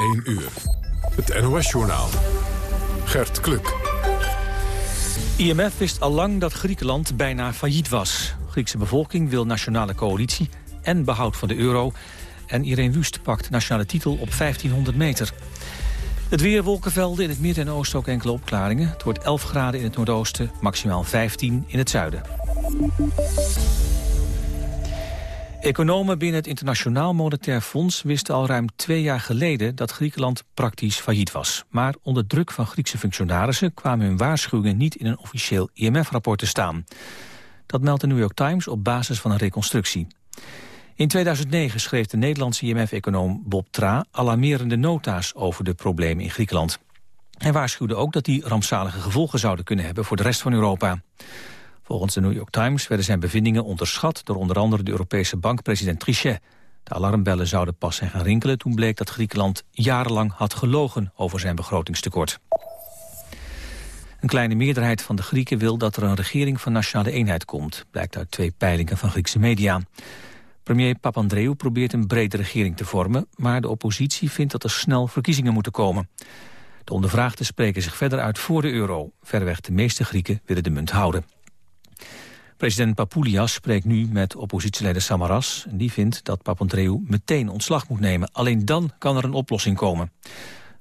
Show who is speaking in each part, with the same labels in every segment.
Speaker 1: 1 uur. Het NOS-journaal. Gert Kluk.
Speaker 2: IMF wist al lang dat Griekenland bijna failliet was. Griekse bevolking wil nationale coalitie en behoud van de euro. En Irene Wust pakt nationale titel op 1500 meter. Het weer wolkenvelden in het midden en oosten ook enkele opklaringen. Het wordt 11 graden in het noordoosten, maximaal 15 in het zuiden. Economen binnen het Internationaal Monetair Fonds wisten al ruim twee jaar geleden dat Griekenland praktisch failliet was. Maar onder druk van Griekse functionarissen kwamen hun waarschuwingen niet in een officieel IMF-rapport te staan. Dat meldt de New York Times op basis van een reconstructie. In 2009 schreef de Nederlandse IMF-econoom Bob Tra alarmerende nota's over de problemen in Griekenland. Hij waarschuwde ook dat die rampzalige gevolgen zouden kunnen hebben voor de rest van Europa. Volgens de New York Times werden zijn bevindingen onderschat door onder andere de Europese bankpresident Trichet. De alarmbellen zouden pas zijn gaan rinkelen toen bleek dat Griekenland jarenlang had gelogen over zijn begrotingstekort. Een kleine meerderheid van de Grieken wil dat er een regering van nationale eenheid komt, blijkt uit twee peilingen van Griekse media. Premier Papandreou probeert een brede regering te vormen, maar de oppositie vindt dat er snel verkiezingen moeten komen. De ondervraagden spreken zich verder uit voor de euro. Verreweg de meeste Grieken willen de munt houden. President Papoulias spreekt nu met oppositieleider Samaras. Die vindt dat Papandreou meteen ontslag moet nemen. Alleen dan kan er een oplossing komen.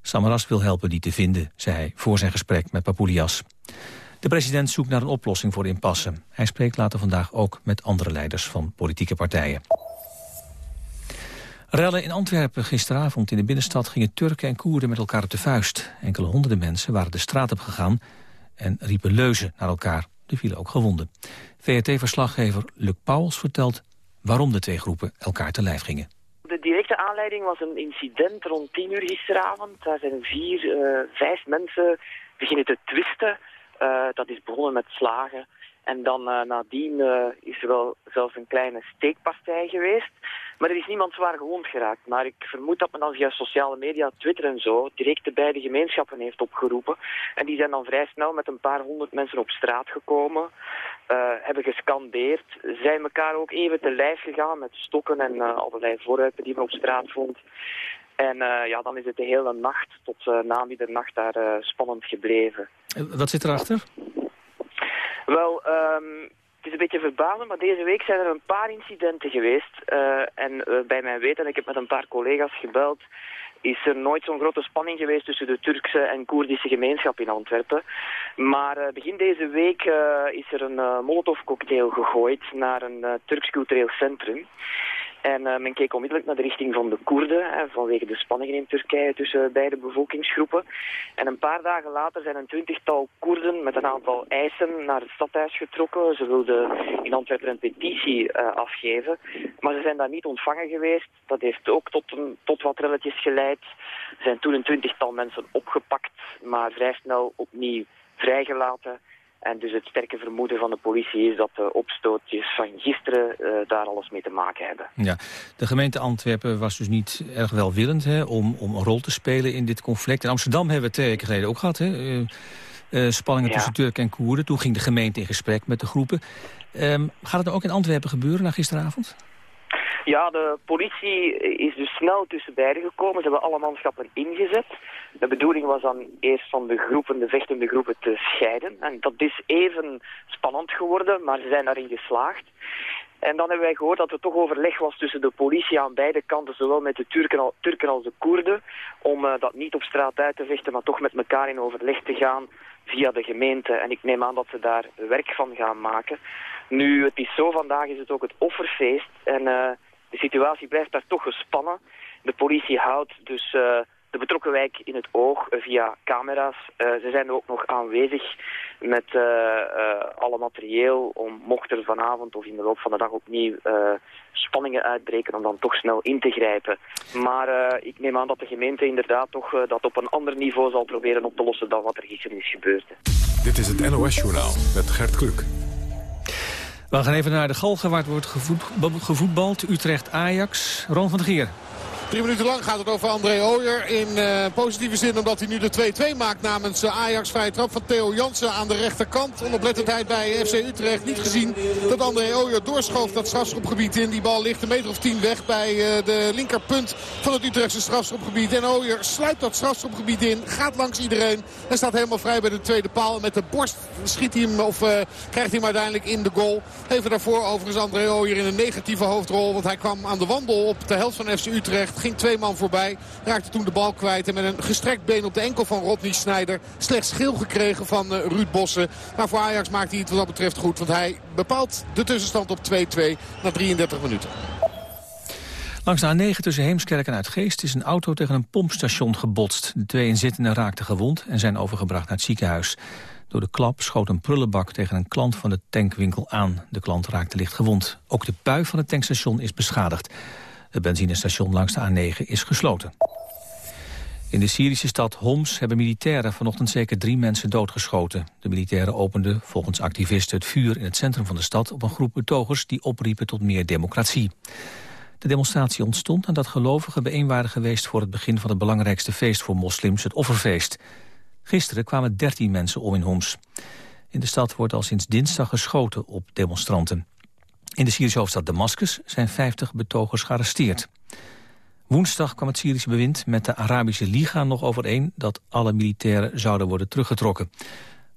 Speaker 2: Samaras wil helpen die te vinden, zei hij voor zijn gesprek met Papoulias. De president zoekt naar een oplossing voor de impasse. Hij spreekt later vandaag ook met andere leiders van politieke partijen. Rellen in Antwerpen gisteravond in de binnenstad gingen Turken en Koerden met elkaar op de vuist. Enkele honderden mensen waren de straat op gegaan en riepen leuzen naar elkaar. Er vielen ook gewonden. VRT-verslaggever Luc Pauwels vertelt waarom de twee groepen elkaar te lijf gingen.
Speaker 3: De directe aanleiding was een incident rond 10 uur gisteravond. Daar zijn vier, uh, vijf mensen beginnen te twisten. Uh, dat is begonnen met slagen. En dan uh, nadien is er wel zelfs een kleine steekpartij geweest. Maar er is niemand zwaar gewond geraakt. Maar ik vermoed dat men dan via sociale media, Twitter en zo, direct de beide gemeenschappen heeft opgeroepen. En die zijn dan vrij snel met een paar honderd mensen op straat gekomen, uh, hebben gescandeerd, zijn elkaar ook even te lijf gegaan met stokken en uh, allerlei voorwerpen die men op straat vond. En uh, ja, dan is het de hele nacht tot uh, na middernacht daar spannend gebleven.
Speaker 2: Wat zit erachter?
Speaker 3: Wel, um, het is een beetje verbazend, maar deze week zijn er een paar incidenten geweest. Uh, en uh, bij mijn weten, ik heb met een paar collega's gebeld, is er nooit zo'n grote spanning geweest tussen de Turkse en Koerdische gemeenschap in Antwerpen. Maar uh, begin deze week is er een molotovcocktail gegooid naar een Turks cultureel centrum. En uh, men keek onmiddellijk naar de richting van de Koerden, hè, vanwege de spanningen in Turkije tussen beide bevolkingsgroepen. En een paar dagen later zijn een twintigtal Koerden met een aantal eisen naar het stadhuis getrokken. Ze wilden in Antwerpen een petitie uh, afgeven, maar ze zijn daar niet ontvangen geweest. Dat heeft ook tot, een, tot wat relletjes geleid. Er zijn toen een twintigtal mensen opgepakt, maar vrij snel opnieuw vrijgelaten. En dus het sterke vermoeden van de politie is dat de opstootjes van gisteren uh, daar alles mee te maken hebben.
Speaker 2: Ja, de gemeente Antwerpen was dus niet erg welwillend hè, om, om een rol te spelen in dit conflict. In Amsterdam hebben we twee weken geleden ook gehad. Hè, uh, uh, spanningen ja. tussen Turken en Koerden. Toen ging de gemeente in gesprek met de groepen. Um, gaat het ook in Antwerpen gebeuren na gisteravond?
Speaker 3: Ja, de politie is dus snel tussen beiden gekomen. Ze hebben alle manschappen ingezet. De bedoeling was dan eerst van de groepen, de vechtende groepen, te scheiden. En dat is even spannend geworden, maar ze zijn daarin geslaagd. En dan hebben wij gehoord dat er toch overleg was tussen de politie aan beide kanten, zowel met de Turken, als de Koerden, om uh, dat niet op straat uit te vechten, maar toch met elkaar in overleg te gaan via de gemeente. En ik neem aan dat ze daar werk van gaan maken. Nu, het is zo, vandaag is het ook het offerfeest en uh, de situatie blijft daar toch gespannen. De politie houdt dus... Uh, de betrokken wijk in het oog via camera's. Uh, ze zijn ook nog aanwezig met uh, alle materieel om mocht er vanavond of in de loop van de dag opnieuw spanningen uitbreken om dan toch snel in te grijpen. Maar ik neem aan dat de gemeente inderdaad toch dat op een ander niveau zal proberen op te lossen dan wat er gisteren is gebeurd.
Speaker 1: Dit is het NOS Journaal met Gert Kluk.
Speaker 2: We gaan even naar de Galgen waar het wordt gevoet, gevoetbald. Utrecht-Ajax. Ron van der Gier.
Speaker 4: Drie minuten lang gaat het over André Ooyer. In uh, positieve zin omdat hij nu de 2-2 maakt namens uh, Ajax. Vrije trap van Theo Jansen aan de rechterkant. Onoplettendheid bij FC Utrecht. Niet gezien dat André Ooyer doorschoof dat strafschopgebied in. Die bal ligt een meter of tien weg bij uh, de linkerpunt van het Utrechtse strafschopgebied. En Ooyer sluit dat strafschopgebied in. Gaat langs iedereen. En staat helemaal vrij bij de tweede paal. En met de borst schiet hij hem of krijgt hij hem uiteindelijk in de goal. Even daarvoor overigens André Ooyer in een negatieve hoofdrol. Want hij kwam aan de wandel op de helft van FC Utrecht. Ging twee man voorbij. Raakte toen de bal kwijt. En met een gestrekt been op de enkel van Rodney Snijder. Slechts geel gekregen van uh, Ruud Bossen. Maar voor Ajax maakt hij het wat dat betreft goed. Want hij bepaalt de tussenstand op 2-2 na 33 minuten.
Speaker 2: Langs de A9 tussen Heemskerk en Uitgeest is een auto tegen een pompstation gebotst. De twee inzittenden raakten gewond en zijn overgebracht naar het ziekenhuis. Door de klap schoot een prullenbak tegen een klant van de tankwinkel aan. De klant raakte licht gewond. Ook de pui van het tankstation is beschadigd. Het benzinestation langs de A9 is gesloten. In de Syrische stad Homs hebben militairen vanochtend zeker drie mensen doodgeschoten. De militairen openden volgens activisten het vuur in het centrum van de stad op een groep betogers die opriepen tot meer democratie. De demonstratie ontstond nadat gelovigen bijeen waren geweest voor het begin van het belangrijkste feest voor moslims, het offerfeest. Gisteren kwamen 13 mensen om in Homs. In de stad wordt al sinds dinsdag geschoten op demonstranten. In de Syrische hoofdstad Damascus zijn 50 betogers gearresteerd. Woensdag kwam het Syrische bewind met de Arabische Liga nog overeen... dat alle militairen zouden worden teruggetrokken.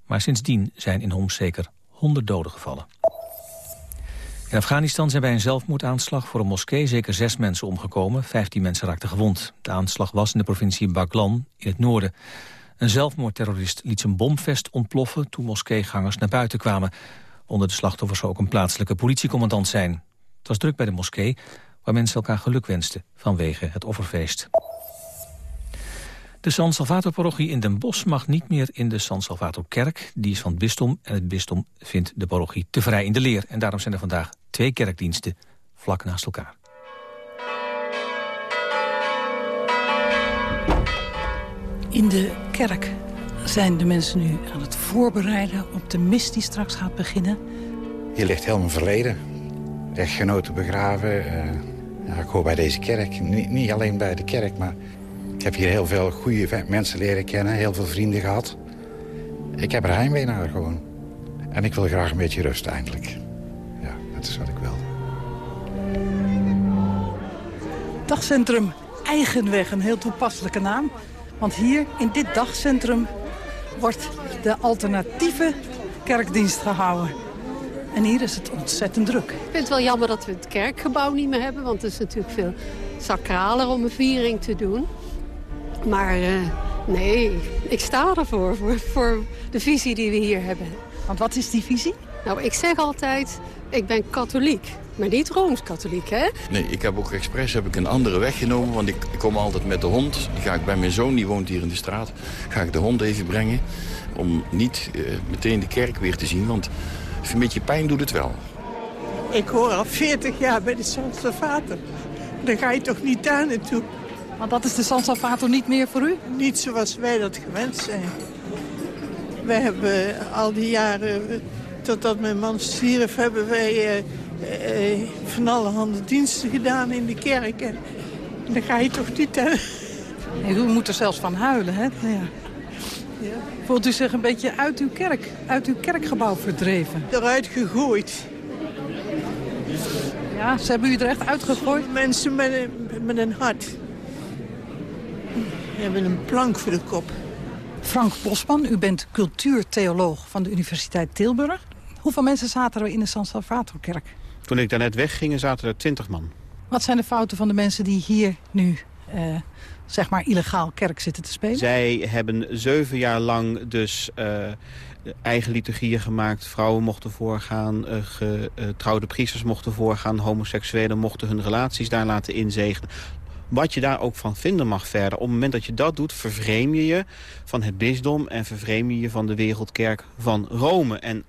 Speaker 2: Maar sindsdien zijn in Homs zeker 100 doden gevallen. In Afghanistan zijn bij een zelfmoordaanslag voor een moskee zeker zes mensen omgekomen. 15 mensen raakten gewond. De aanslag was in de provincie Baghlan in het noorden. Een zelfmoordterrorist liet zijn bomvest ontploffen toen moskeegangers naar buiten kwamen. Onder de slachtoffers zou ook een plaatselijke politiecommandant zijn. Het was druk bij de moskee, waar mensen elkaar geluk wensten vanwege het offerfeest. De San Salvator-parochie in Den Bosch mag niet meer in de San Salvator-kerk. Die is van het en het bisdom vindt de parochie te vrij in de leer. En daarom zijn er vandaag twee kerkdiensten vlak naast elkaar.
Speaker 5: In de kerk zijn de mensen nu aan het voorbereiden op de mis die straks gaat beginnen.
Speaker 6: Hier ligt heel mijn verleden. Rechtgenoten begraven. Uh, ja, ik hoor bij deze kerk. Niet, niet, alleen bij de kerk, maar ik heb hier heel veel goede mensen leren kennen. Heel veel vrienden gehad. Ik heb er heimwee naar gewoon. En ik wil graag een beetje rust eindelijk. Ja, dat is wat ik wil.
Speaker 5: Dagcentrum Eigenweg, een heel toepasselijke naam. Want hier in dit dagcentrum wordt de alternatieve kerkdienst gehouden. En hier is het ontzettend druk. Ik
Speaker 7: vind het wel jammer dat we het kerkgebouw niet meer hebben. Want het is natuurlijk veel sacraler om een viering te doen. Maar uh, nee, ik sta ervoor. Voor, voor de visie die we hier hebben.
Speaker 5: Want wat is die visie?
Speaker 7: Nou, ik zeg altijd, ik ben katholiek. Maar niet Rooms-katholiek, hè?
Speaker 8: Nee, ik heb ook expres heb ik een andere weg genomen. Want ik, ik, kom altijd met de hond. Die ga ik bij mijn zoon, die woont hier in de straat. Ga ik de hond even brengen. Om niet uh, meteen de kerk weer te zien. Want een beetje pijn doet het wel.
Speaker 9: Ik hoor al 40 jaar bij de San Salvator. Dan ga je toch niet daar naartoe?
Speaker 5: Want dat is de San Salvator niet meer voor u?
Speaker 9: Niet zoals wij dat gewend zijn. Wij hebben al die jaren, totdat mijn man stierf, hebben wij... Uh, van alle handen diensten gedaan in de kerk. En dan ga je toch niet... Uh...
Speaker 5: u moet er zelfs van huilen, hè? Ja. Ja. Voelt u zich een beetje uit uw kerk, uit uw kerkgebouw verdreven?
Speaker 9: Eruit gegooid.
Speaker 5: Ja, ze hebben u er echt uitgegooid?
Speaker 9: Mensen met een, met een hart. Die hebben een plank voor de kop.
Speaker 5: Frank Bosman, u bent cultuurtheoloog van de Universiteit Tilburg. Hoeveel mensen zaten er in de San Salvatorkerk?
Speaker 10: Toen ik daarnet wegging, zaten er twintig man.
Speaker 5: Wat zijn de fouten van de mensen die hier nu uh, zeg maar illegaal kerk zitten te spelen?
Speaker 10: Zij hebben zeven jaar lang dus uh, eigen liturgieën gemaakt. Vrouwen mochten voorgaan, uh, getrouwde priesters mochten voorgaan. Homoseksuelen mochten hun relaties daar laten inzegenen. Wat je daar ook van vinden mag verder. Op het moment dat je dat doet, vervreem je je van het bisdom... en vervreem je je van de wereldkerk van Rome. En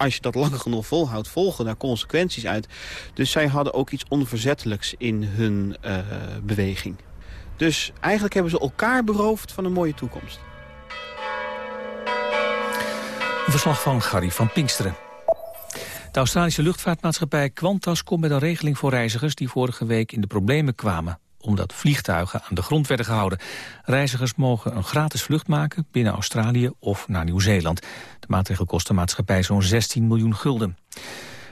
Speaker 10: als je dat lang genoeg volhoudt, volgen daar consequenties uit. Dus zij hadden ook iets onverzettelijks in hun uh, beweging. Dus eigenlijk hebben ze elkaar beroofd van een mooie toekomst.
Speaker 2: Een verslag van Gary van Pinksteren. De Australische luchtvaartmaatschappij Qantas komt met een regeling voor reizigers die vorige week in de problemen kwamen. Omdat vliegtuigen aan de grond werden gehouden. Reizigers mogen een gratis vlucht maken binnen Australië of naar Nieuw-Zeeland. De maatregel kost de maatschappij zo'n 16 miljoen gulden.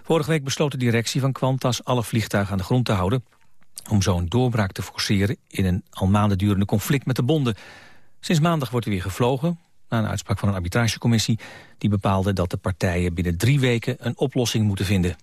Speaker 2: Vorige week besloot de directie van Qantas alle vliegtuigen aan de grond te houden... om zo een doorbraak te forceren in een al maanden durende conflict met de bonden. Sinds maandag wordt er weer gevlogen, na een uitspraak van een arbitragecommissie... die bepaalde dat de partijen binnen drie weken een oplossing moeten vinden.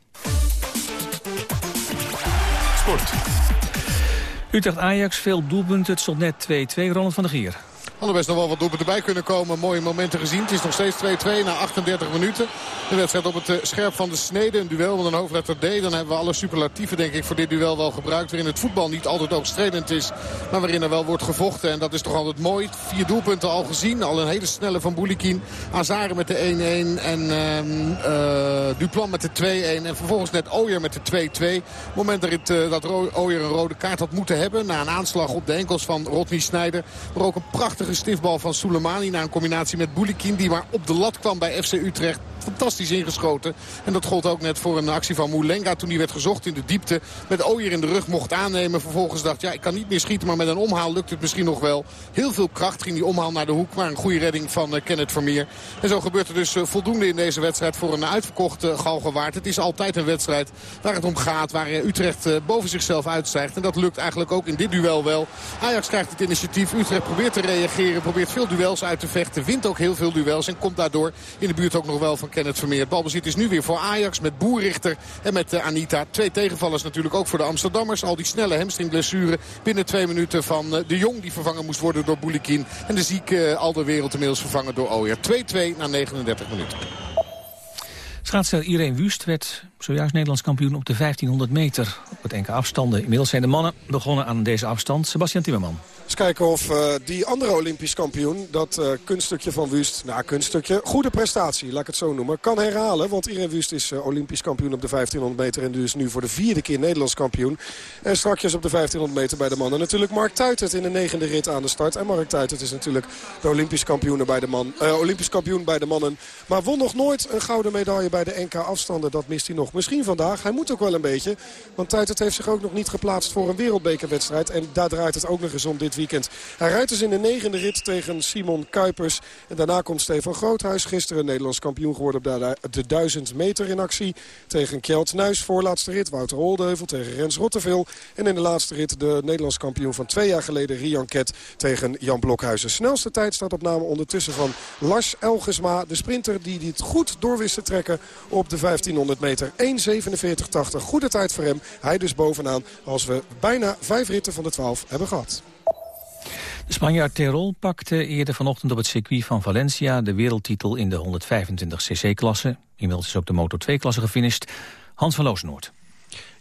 Speaker 2: Utrecht-Ajax, veel doelpunten, het stond net 2-2. Ronald van der Gier.
Speaker 4: Hadden best nog wel wat doelpunten bij kunnen komen. Mooie momenten gezien. Het is nog steeds 2-2 na 38 minuten. De wedstrijd op het eh, scherp van de snede. Een duel met een hoofdletter D. Dan hebben we alle superlatieven denk ik voor dit duel wel gebruikt. Waarin het voetbal niet altijd ook stredend is. Maar waarin er wel wordt gevochten. En dat is toch altijd mooi. Vier doelpunten al gezien. Al een hele snelle van Boulikin. Azare met de 1-1. En uh, Duplan met de 2-1. En vervolgens net Ooyer met de 2-2. moment dat, uh, dat Ooyer een rode kaart had moeten hebben. Na een aanslag op de enkels van Rodney Snijder. Maar ook een prachtige stiftbal van Soleimani. Na een combinatie met Boulikin die maar op de lat kwam bij FC Utrecht fantastisch ingeschoten. En dat gold ook net voor een actie van Moulenga toen hij werd gezocht in de diepte. Met Ooyer in de rug mocht aannemen. Vervolgens dacht ja ik kan niet meer schieten maar met een omhaal lukt het misschien nog wel. Heel veel kracht ging die omhaal naar de hoek. Maar een goede redding van uh, Kenneth Vermeer. En zo gebeurt er dus uh, voldoende in deze wedstrijd voor een uitverkochte Galgenwaard. Het is altijd een wedstrijd waar het om gaat. Waar Utrecht boven zichzelf uitstijgt. En dat lukt eigenlijk ook in dit duel wel. Ajax krijgt het initiatief. Utrecht probeert te reageren. Probeert veel duels uit te vechten. Wint ook heel veel duels. En komt daardoor in de buurt ook nog wel van Kenneth Vermeer. Balbezit is nu weer voor Ajax met Boerrichter en met uh, Anita. Twee tegenvallers natuurlijk ook voor de Amsterdammers. Al die snelle hamstringblessure binnen twee minuten van uh, de Jong die vervangen moest worden door Boulikin. En de zieke uh, Alder Wereld inmiddels vervangen door Ooyer. 2-2 na 39 minuten.
Speaker 2: Schaatser Irene Wust werd zojuist Nederlands kampioen op de 1500 meter. Op het enkele afstanden. Inmiddels zijn de mannen begonnen aan deze afstand. Sebastian Timmerman.
Speaker 11: Eens kijken of uh, die andere Olympisch kampioen, dat uh, kunststukje van Wust, nou kunststukje, goede prestatie, laat ik het zo noemen, kan herhalen. Want Irene Wust is uh, Olympisch kampioen op de 1500 meter en dus nu voor de vierde keer Nederlands kampioen. En strakjes op de 1500 meter bij de mannen natuurlijk Mark Tuitert in de negende rit aan de start. En Mark Tuitert is natuurlijk de Olympisch kampioen bij de, man, Olympisch kampioen bij de mannen. Maar won nog nooit een gouden medaille bij de NK afstanden, dat mist hij nog. Misschien vandaag, hij moet ook wel een beetje. Want Tuitert heeft zich ook nog niet geplaatst voor een wereldbekerwedstrijd. En daar draait het ook nog eens om dit weekend. Hij rijdt dus in de negende rit tegen Simon Kuipers. En daarna komt Stefan Groothuis. Gisteren Nederlands kampioen geworden op de 1000 meter in actie. Tegen Kjeld Nuis, voorlaatste rit. Wouter Oldeheuvel tegen Rens Rottevel. En in de laatste rit de Nederlands kampioen van twee jaar geleden Rian Ket tegen Jan Blokhuizen. Snelste tijd staat op name ondertussen van Lars Elgesma. De sprinter die dit goed door wist te trekken op de 1500 meter. 1.47.80. Goede tijd voor hem. Hij dus bovenaan als we bijna vijf ritten van de 12 hebben gehad.
Speaker 2: De Spanjaard Terol pakte eerder vanochtend op het circuit van Valencia... de wereldtitel in de 125cc-klasse. Inmiddels is ook de Moto2-klasse gefinished. Hans van Loosnoord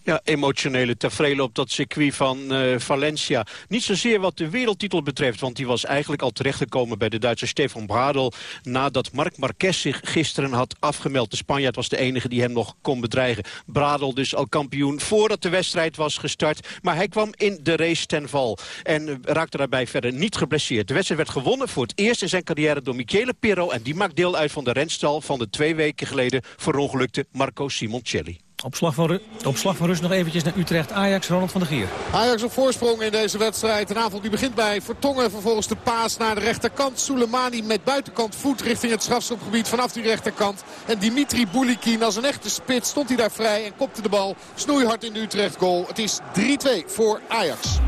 Speaker 12: ja, emotionele tafereelen op dat circuit van uh, Valencia. Niet zozeer wat de wereldtitel betreft, want die was eigenlijk al terechtgekomen bij de Duitse Stefan Bradel. Nadat Marc Marquez zich gisteren had afgemeld. De Spanjaard was de enige die hem nog kon bedreigen. Bradel dus al kampioen voordat de wedstrijd was gestart. Maar hij kwam in de race ten val en raakte daarbij verder niet geblesseerd. De wedstrijd werd gewonnen voor het eerst in zijn carrière door Michele Pirro. En die maakt deel uit van de renstal van de twee weken geleden verongelukte Marco Simoncelli.
Speaker 2: Op slag, van, op slag van rust nog eventjes naar Utrecht. Ajax, Ronald van der Gier.
Speaker 4: Ajax op voorsprong in deze wedstrijd. Een avond die begint bij Vertongen. Vervolgens de paas naar de rechterkant. Soleimani met buitenkant voet richting het strafschopgebied vanaf die rechterkant. En Dimitri Boulikin als een echte spits stond hij daar vrij en kopte de bal snoeihard in de Utrecht goal. Het is 3-2 voor Ajax.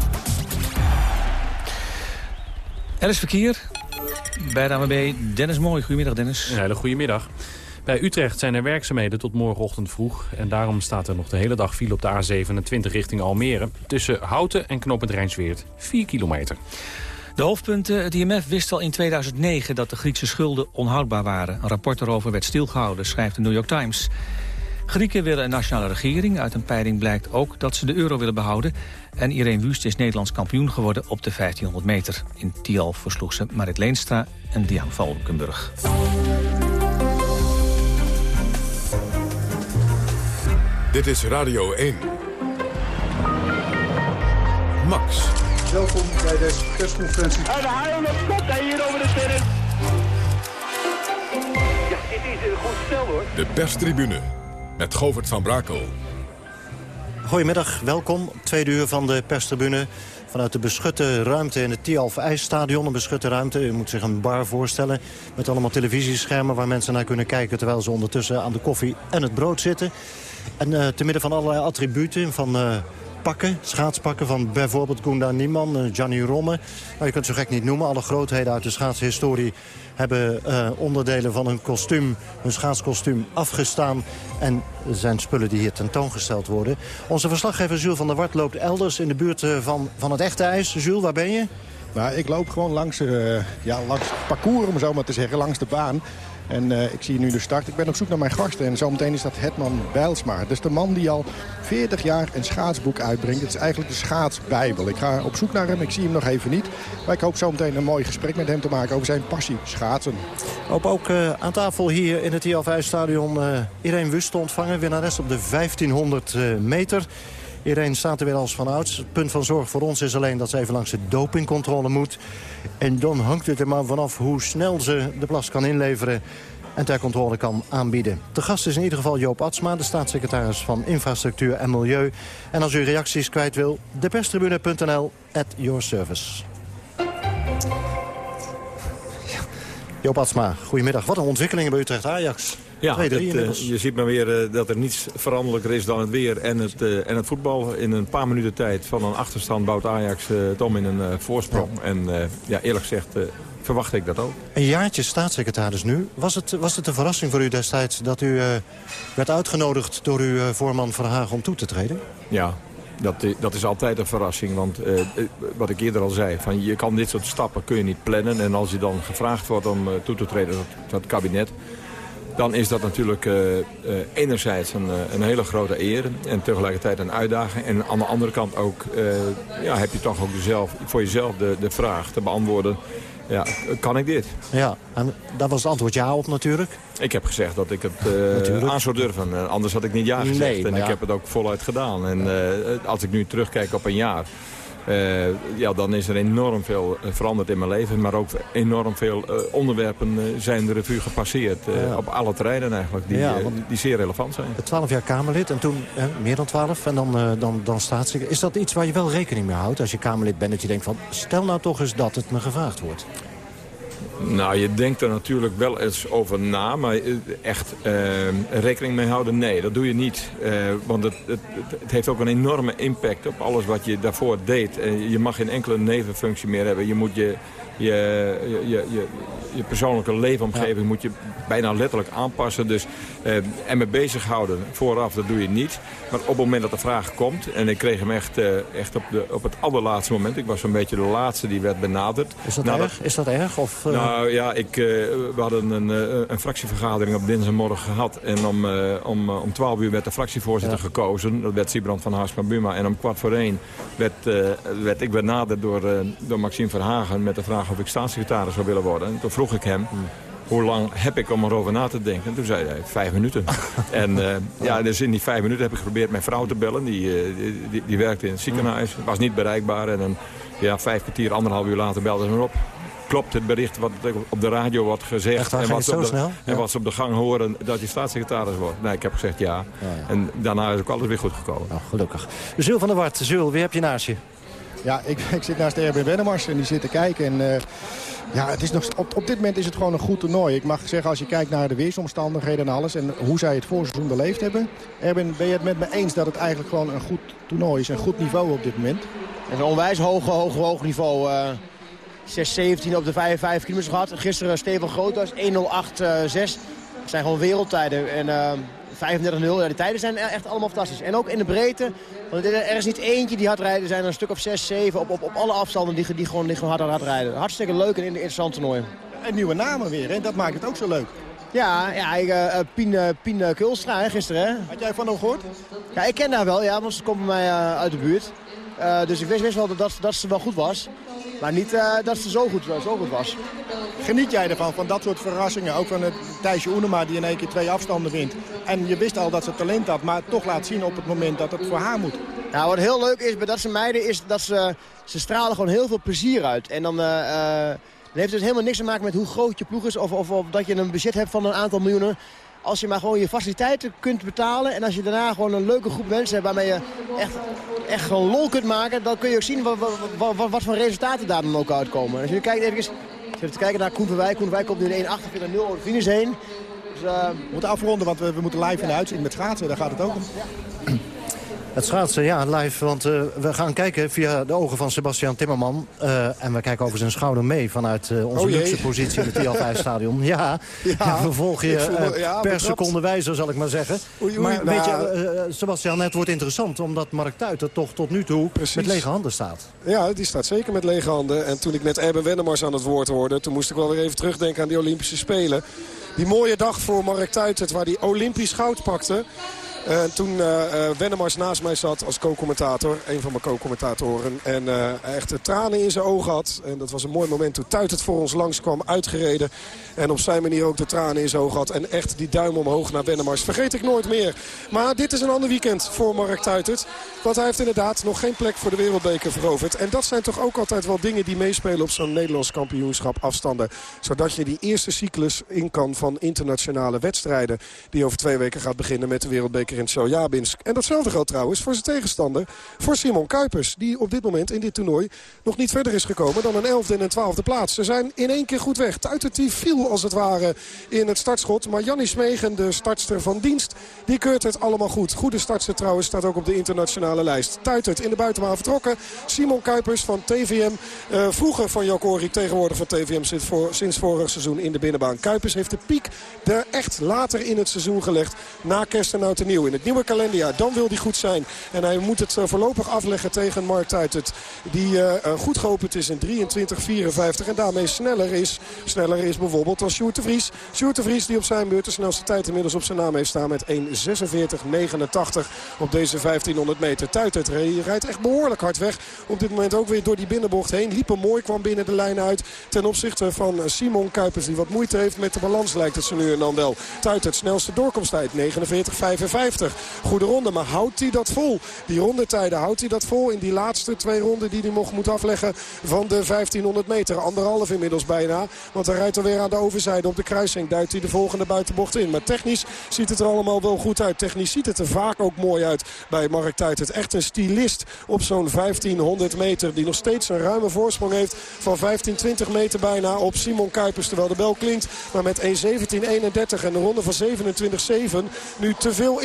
Speaker 2: Er is verkeer bij de AMB. Dennis Mooi. Goedemiddag Dennis.
Speaker 13: Een hele goede middag. Bij Utrecht zijn er werkzaamheden tot morgenochtend vroeg. En daarom staat er nog de hele dag file op de A27 richting Almere. Tussen Houten en Knoopend Rijnsweert. 4 kilometer.
Speaker 2: De hoofdpunten. Het IMF wist al in 2009 dat de Griekse schulden onhoudbaar waren. Een rapport daarover werd stilgehouden, schrijft de New York Times. Grieken willen een nationale regering. Uit een peiling blijkt ook dat ze de euro willen behouden. En Irene Wust is Nederlands kampioen geworden op de 1500 meter. In Tialf versloeg ze Marit Leenstra en Diane Valkenburg.
Speaker 1: Dit is Radio 1. Max.
Speaker 14: Welkom bij deze persconferentie.
Speaker 15: En de haal op hij hier over de terrein. Ja, dit is een goed stel hoor.
Speaker 1: De perstribune met Govert van Brakel.
Speaker 16: Goedemiddag, welkom. Tweede uur van de perstribune. vanuit de beschutte ruimte in het Tialf IJsstadion. Een beschutte ruimte, u moet zich een bar voorstellen... met allemaal televisieschermen waar mensen naar kunnen kijken... terwijl ze ondertussen aan de koffie en het brood zitten. En uh, te midden van allerlei attributen van... Uh, pakken, schaatspakken van bijvoorbeeld Gunda Nieman, uh, Gianni Romme. Nou, je kunt zo gek niet noemen. Alle grootheden uit de schaatshistorie hebben onderdelen van hun kostuum, hun schaatskostuum afgestaan. En zijn spullen die hier tentoongesteld worden. Onze verslaggever Jules van der Wart loopt elders in de buurt van, van het echte ijs. Jules, waar ben je?
Speaker 17: Nou, ik loop gewoon langs, ja, langs het parcours, om zo maar te zeggen, langs de baan. En uh, ik zie nu de start. Ik ben op zoek naar mijn gasten. En zometeen is dat Hetman Bijlsma. Dat is de man die al 40 jaar een schaatsboek uitbrengt. Het is eigenlijk de schaatsbijbel. Ik ga op zoek naar hem. Ik zie hem nog even niet. Maar ik hoop zometeen een mooi gesprek met hem te maken over zijn passie schaatsen.
Speaker 16: Hoop ook uh, aan tafel hier in het IL5-stadion uh, Irene Wust te ontvangen. Winnares op de 1500 meter. Irene staat er weer als van ouds. Het punt van zorg voor ons is alleen dat ze even langs de dopingcontrole moet. En dan hangt het er maar vanaf hoe snel ze de plas kan inleveren en ter controle kan aanbieden. De gast is in ieder geval Joop Atsma, de staatssecretaris van Infrastructuur en Milieu. En als u reacties kwijt wil, deperstribune.nl at your service. Joop Atsma, goedemiddag. Wat een ontwikkelingen bij Utrecht Ajax.
Speaker 18: Ja, uh, je ziet maar weer uh, dat er niets veranderlijker is dan het weer en het, uh, en het voetbal. In een paar minuten tijd van een achterstand bouwt Ajax het om in een voorsprong. Ja. En ja, eerlijk gezegd verwacht ik dat ook.
Speaker 16: Een jaartje staatssecretaris nu. Was het, was het een verrassing voor u destijds dat u werd uitgenodigd door uw voorman Verhagen om toe te treden?
Speaker 18: Ja, dat, dat is altijd een verrassing. Want uh, wat ik eerder al zei, van je kan dit soort stappen kun je niet plannen. En als je dan gevraagd wordt om uh, toe te treden tot het kabinet dan is dat natuurlijk uh, uh, enerzijds een, een, hele grote eer en tegelijkertijd een uitdaging. En aan de andere kant ook ja, heb je toch ook voor jezelf de, de vraag te beantwoorden. Ja, kan ik dit?
Speaker 16: Ja, en daar was het antwoord ja op natuurlijk.
Speaker 18: Ik heb gezegd dat ik het aan zou durven. anders had ik niet ja gezegd. Nee, en ja. ik heb het ook voluit gedaan. En als ik nu terugkijk op een jaar... Uh, ja, dan is er enorm veel veranderd in mijn leven. Maar ook enorm veel uh, onderwerpen uh, zijn de revue gepasseerd. Ja. Op alle terreinen eigenlijk, die, ja, die, die, zeer relevant zijn.
Speaker 16: 12 jaar Kamerlid en toen meer dan 12 en dan, dan, dan staatssecretaris. Is dat iets waar je wel rekening mee houdt als je Kamerlid bent? Dat je denkt van, stel nou toch eens dat het me gevraagd wordt.
Speaker 18: Nou, je denkt er natuurlijk wel eens over na, maar echt uh, rekening mee houden, nee, dat doe je niet. Uh, want het, het, het, heeft ook een enorme impact op alles wat je daarvoor deed. Je mag geen enkele nevenfunctie meer hebben. Je moet je, je, je, je, je persoonlijke leefomgeving ja. moet je bijna letterlijk aanpassen. Dus eh, en me bezighouden vooraf, dat doe je niet. Maar op het moment dat de vraag komt, en ik kreeg hem echt, eh, echt op, de, op het allerlaatste moment. Ik was zo'n beetje de laatste die werd benaderd.
Speaker 16: Is dat erg? Is dat erg? Of,
Speaker 18: uh... Nou ja, ik, uh, we hadden een, een fractievergadering op dinsdagmorgen gehad. En om, om, om 12 uur werd de fractievoorzitter ja. gekozen. Dat werd Siebrand van Haarsma Buma. En om kwart voor één werd, werd ik benaderd door, door Maxime Verhagen met de vraag of ik staatssecretaris zou willen worden. En toen vroeg ik hem... Hmm hoe lang heb ik om erover na te denken? En toen zei hij, vijf minuten. en uh, ja, dus in die vijf minuten heb ik geprobeerd mijn vrouw te bellen. Die, uh, die, die, werkte in het ziekenhuis, was niet bereikbaar. En dan, ja, vijf kwartier, anderhalf uur later belde ze me op. Klopt het bericht wat op de radio wordt gezegd
Speaker 16: en,
Speaker 18: wat
Speaker 16: ze,
Speaker 18: op
Speaker 16: de,
Speaker 18: en wat ze op de gang horen dat je staatssecretaris wordt? Nee, ik heb gezegd ja. ja, ja. En daarna is ook alles weer goed gekomen.
Speaker 16: Nou, gelukkig. Jules van der Wart, Jules, wie heb je naast je?
Speaker 17: Ja, ik, ik zit naast Erwin Wennemars en die zit te kijken. En, uh, ja, het is nog, op, op dit moment is het gewoon een goed toernooi. Ik mag zeggen, als je kijkt naar de weersomstandigheden en alles... en hoe zij het voorseizoen beleefd hebben... Erwin, ben je het met me eens dat het eigenlijk gewoon een goed toernooi is? Een goed niveau op dit moment?
Speaker 19: Een onwijs hoog, hoog, hoog niveau. Uh, 6-17 op de 5, kilometer gehad. Gisteren Steven Groothuis, 1-0-8-6. Dat zijn gewoon wereldtijden. En... Uh, 35-0. Ja, de tijden zijn echt allemaal fantastisch. En ook in de breedte. Want er is niet eentje die hard rijden. Er zijn er een stuk of 6, 7 op, op, op alle afstanden die, die, gewoon, die gewoon hard, hard rijden. Hartstikke leuk en interessant toernooi.
Speaker 17: En nieuwe namen weer, hè? dat maakt het ook zo leuk.
Speaker 19: Ja, ja ik, uh, Pien, uh, Pien Kulstra hè, gisteren. Hè?
Speaker 17: Had jij van hem gehoord?
Speaker 19: Ja, ik ken haar wel, ja, want ze komt bij mij uh, uit de buurt. dus ik wist, wist wel dat, dat ze wel goed was. Maar niet uh, dat ze zo goed, zo goed was.
Speaker 17: Geniet jij ervan, van dat soort verrassingen? Ook van het Thijsje Oenema die in één keer twee afstanden wint. En je wist al dat ze talent had, maar toch laat zien op het moment dat het voor haar moet.
Speaker 19: Wat heel leuk is bij dat ze meiden is dat ze, ze stralen gewoon heel veel plezier uit. En dan... Uh, uh, dan heeft het helemaal niks te maken met hoe groot je ploeg is of, of, of dat je een budget hebt van een aantal miljoenen. Als je maar gewoon je faciliteiten kunt betalen... en als je daarna gewoon een leuke groep mensen hebt waarmee je echt, echt lol kunt maken... dan kun je ook zien wat, wat, wat, wat voor resultaten daar dan ook uitkomen. Als je kijkt even, even te kijken naar Koen van Wijk. Koen van Wijk komt nu in 1.48.0 over de finish heen. Dus, uh...
Speaker 17: We moeten afronden, want we, we moeten live in de uitzending met schaatsen. Daar gaat het ook om.
Speaker 16: Het schaatsen, ja, live. Want uh, we gaan kijken via de ogen van Sebastian Timmerman. Uh, en we kijken over zijn schouder mee vanuit uh, onze
Speaker 11: Oh
Speaker 16: luxe positie in het TLV-stadion. Ja,
Speaker 11: Ja,
Speaker 16: we volgen
Speaker 11: ik
Speaker 16: je
Speaker 11: voel
Speaker 16: eh,
Speaker 11: ja,
Speaker 16: per seconde wijzer, zal ik maar zeggen.
Speaker 11: Oei, oei,
Speaker 16: maar
Speaker 11: nou,
Speaker 16: weet je, eh, Sebastian, het wordt interessant... omdat Mark Tuiter toch tot nu toe met lege handen staat.
Speaker 11: Ja, die staat zeker met lege handen. En toen ik net Erben Wennemars aan het woord hoorde... toen moest ik wel weer even terugdenken aan die Olympische Spelen. Die mooie dag voor Mark Tuitert waar hij Olympisch goud pakte. En toen eh eh, Wennemars naast mij zat als co-commentator. Een van mijn co-commentatoren. En eh echt tranen in zijn ogen had. En dat was een mooi moment toen Tuitert voor ons langskwam uitgereden. En op zijn manier ook de tranen in zijn ogen had. En echt die duim omhoog naar Wennemars. Vergeet ik nooit meer. Maar dit is een ander weekend voor Mark Tuitert. Want hij heeft inderdaad nog geen plek voor de wereldbeker veroverd. En dat zijn toch ook altijd wel dingen die meespelen op zo'n Nederlands kampioenschap afstanden. Zodat je die eerste cyclus in kan van internationale wedstrijden. Die over twee weken gaat beginnen met de wereldbeker in Chelyabinsk. En datzelfde geldt trouwens voor zijn tegenstander. Voor Simon Kuipers. Die op dit moment in dit toernooi nog niet verder is gekomen dan een elfde en een twaalfde plaats. Ze zijn in één keer goed weg. Tuitert die viel als het ware in het startschot. Maar Jannie Smegen, de startster van dienst, die keurt het allemaal goed. Goede startster trouwens, staat ook op de internationale lijst. Tuitert in de buitenbaan vertrokken. Simon Kuipers van TVM. eh, vroeger van Jokori, tegenwoordig van TVM sinds, voor, sinds vorig seizoen in de binnenbaan. Kuipers heeft de piek er echt later in het seizoen gelegd. Na kerst en oud en nieuw. In het nieuwe kalenderjaar, dan wil hij goed zijn. En hij moet het eh, voorlopig afleggen tegen Mark Tuitert. Die eh, eh, goed geopend is in 23-54. En daarmee sneller is, sneller is bijvoorbeeld dan Sjoerd Vries. Sjoerd de Vries die op zijn beurt de snelste tijd inmiddels op zijn naam heeft staan. Met 1.46.89 op deze 1500 meter. Tuitert rijdt echt behoorlijk hard weg. Op dit moment ook weer door die binnenbocht heen. Liep hem mooi, kwam binnen de lijn uit. Ten opzichte van Simon Kuipers die wat moeite heeft met de balans lijkt het ze nu en dan wel. Tuitert snelste doorkomsttijd 49.55. Goede ronde, maar houdt hij dat vol? Die rondetijden houdt hij dat vol in die laatste twee ronden die hij nog moet afleggen van de 1500 meter. Anderhalf inmiddels bijna. Want hij rijdt alweer aan de overzijde op de kruising. Duikt hij de volgende buitenbocht in. Maar technisch ziet het er allemaal wel goed uit. Technisch ziet het er vaak ook mooi uit bij Mark Tuitert. Echt een stylist op zo'n 1500 meter. Die nog steeds een ruime voorsprong heeft van 15, 20 meter bijna op Simon Kuipers. Terwijl de bel klinkt. Maar met 1.17.31 en een ronde van 27.7 nu te veel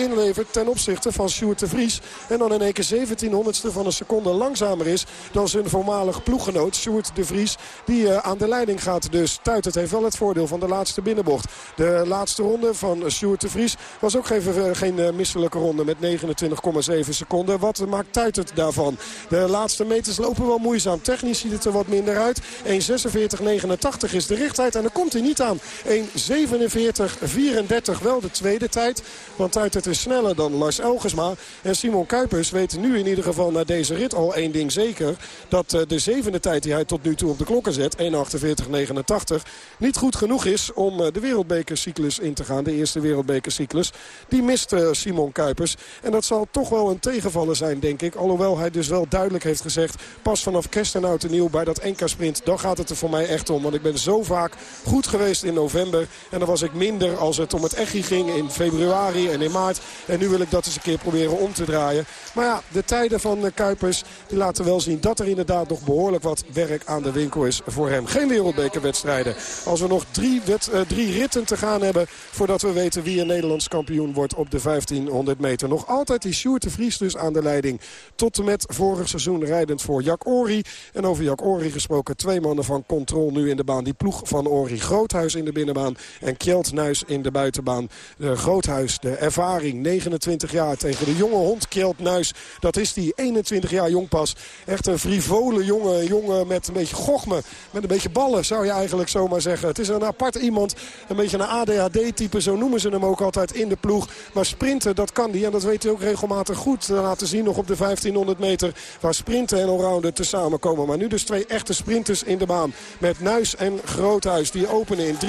Speaker 11: ten opzichte van Sjoerd de Vries. En dan in één keer 1700ste van een seconde langzamer is dan zijn voormalig ploeggenoot Sjoerd de Vries. Die eh, aan de leiding gaat dus. Tuitert heeft wel het voordeel van de laatste binnenbocht. De laatste ronde van Sjoerd de Vries was ook geen, eh, geen eh, misselijke ronde met 29,7 seconden. Wat maakt Tuitert daarvan? De laatste meters lopen wel moeizaam. Technisch ziet het er wat minder uit. 1.46.89 is de richttijd en dan komt hij niet aan. 1.47.34 wel de tweede tijd. Want Tuitert is sneller dan Lars Elgersma. En Simon Kuipers weet nu in ieder geval na deze rit al één ding zeker. Dat eh, de zevende tijd die hij tot nu toe op de klokken zet, 1.48.89, niet goed genoeg is om eh, de wereldbekercyclus in te gaan. De eerste wereldbekercyclus. Die mist eh, Simon Kuipers. En dat zal toch wel een tegenvaller zijn, denk ik. Alhoewel hij dus wel duidelijk heeft gezegd... pas vanaf kerst en oud en nieuw bij dat NK-sprint... dan gaat het er voor mij echt om. Want ik ben zo vaak goed geweest in november. En dan was ik minder als het om het echi ging in februari en in maart. En nu wil ik dat eens een keer proberen om te draaien. Maar ja, de tijden van eh, Kuipers die laten wel zien... dat er inderdaad nog behoorlijk wat werk aan de winkel is voor hem. Geen wereldbekerwedstrijden. Als we nog drie, wet, eh, drie ritten te gaan hebben... voordat we weten wie een Nederlands kampioen wordt op de 1500 meter. Nog altijd die Sjoerd de Vries dus aan de leiding. Tot en met vorig seizoen rijdend voor Jack Ori. En over Jack Ori gesproken. Twee mannen van Control nu in de baan. Die ploeg van Ori. Groothuis in de binnenbaan. En Kjeld Nuis in de buitenbaan. Groothuis, de ervaring. 29 jaar tegen de jonge hond Kjeld Nuis. Dat is die 21 jaar jong pas. Echt een frivole jongen. Jongen met een beetje gochme. Met een beetje ballen zou je eigenlijk zomaar zeggen. Het is een apart iemand. Een beetje een ADHD-type. Zo noemen ze hem ook altijd in de ploeg. Maar sprinten, dat kan hij. En dat weet hij ook regelmatig goed te laten zien. Nog op de 1500 meter. Waar sprinten en allrounder te samenkomen. Maar nu dus twee echte sprinters in de baan. Met Nuis en Groothuis. Die openen in 23.50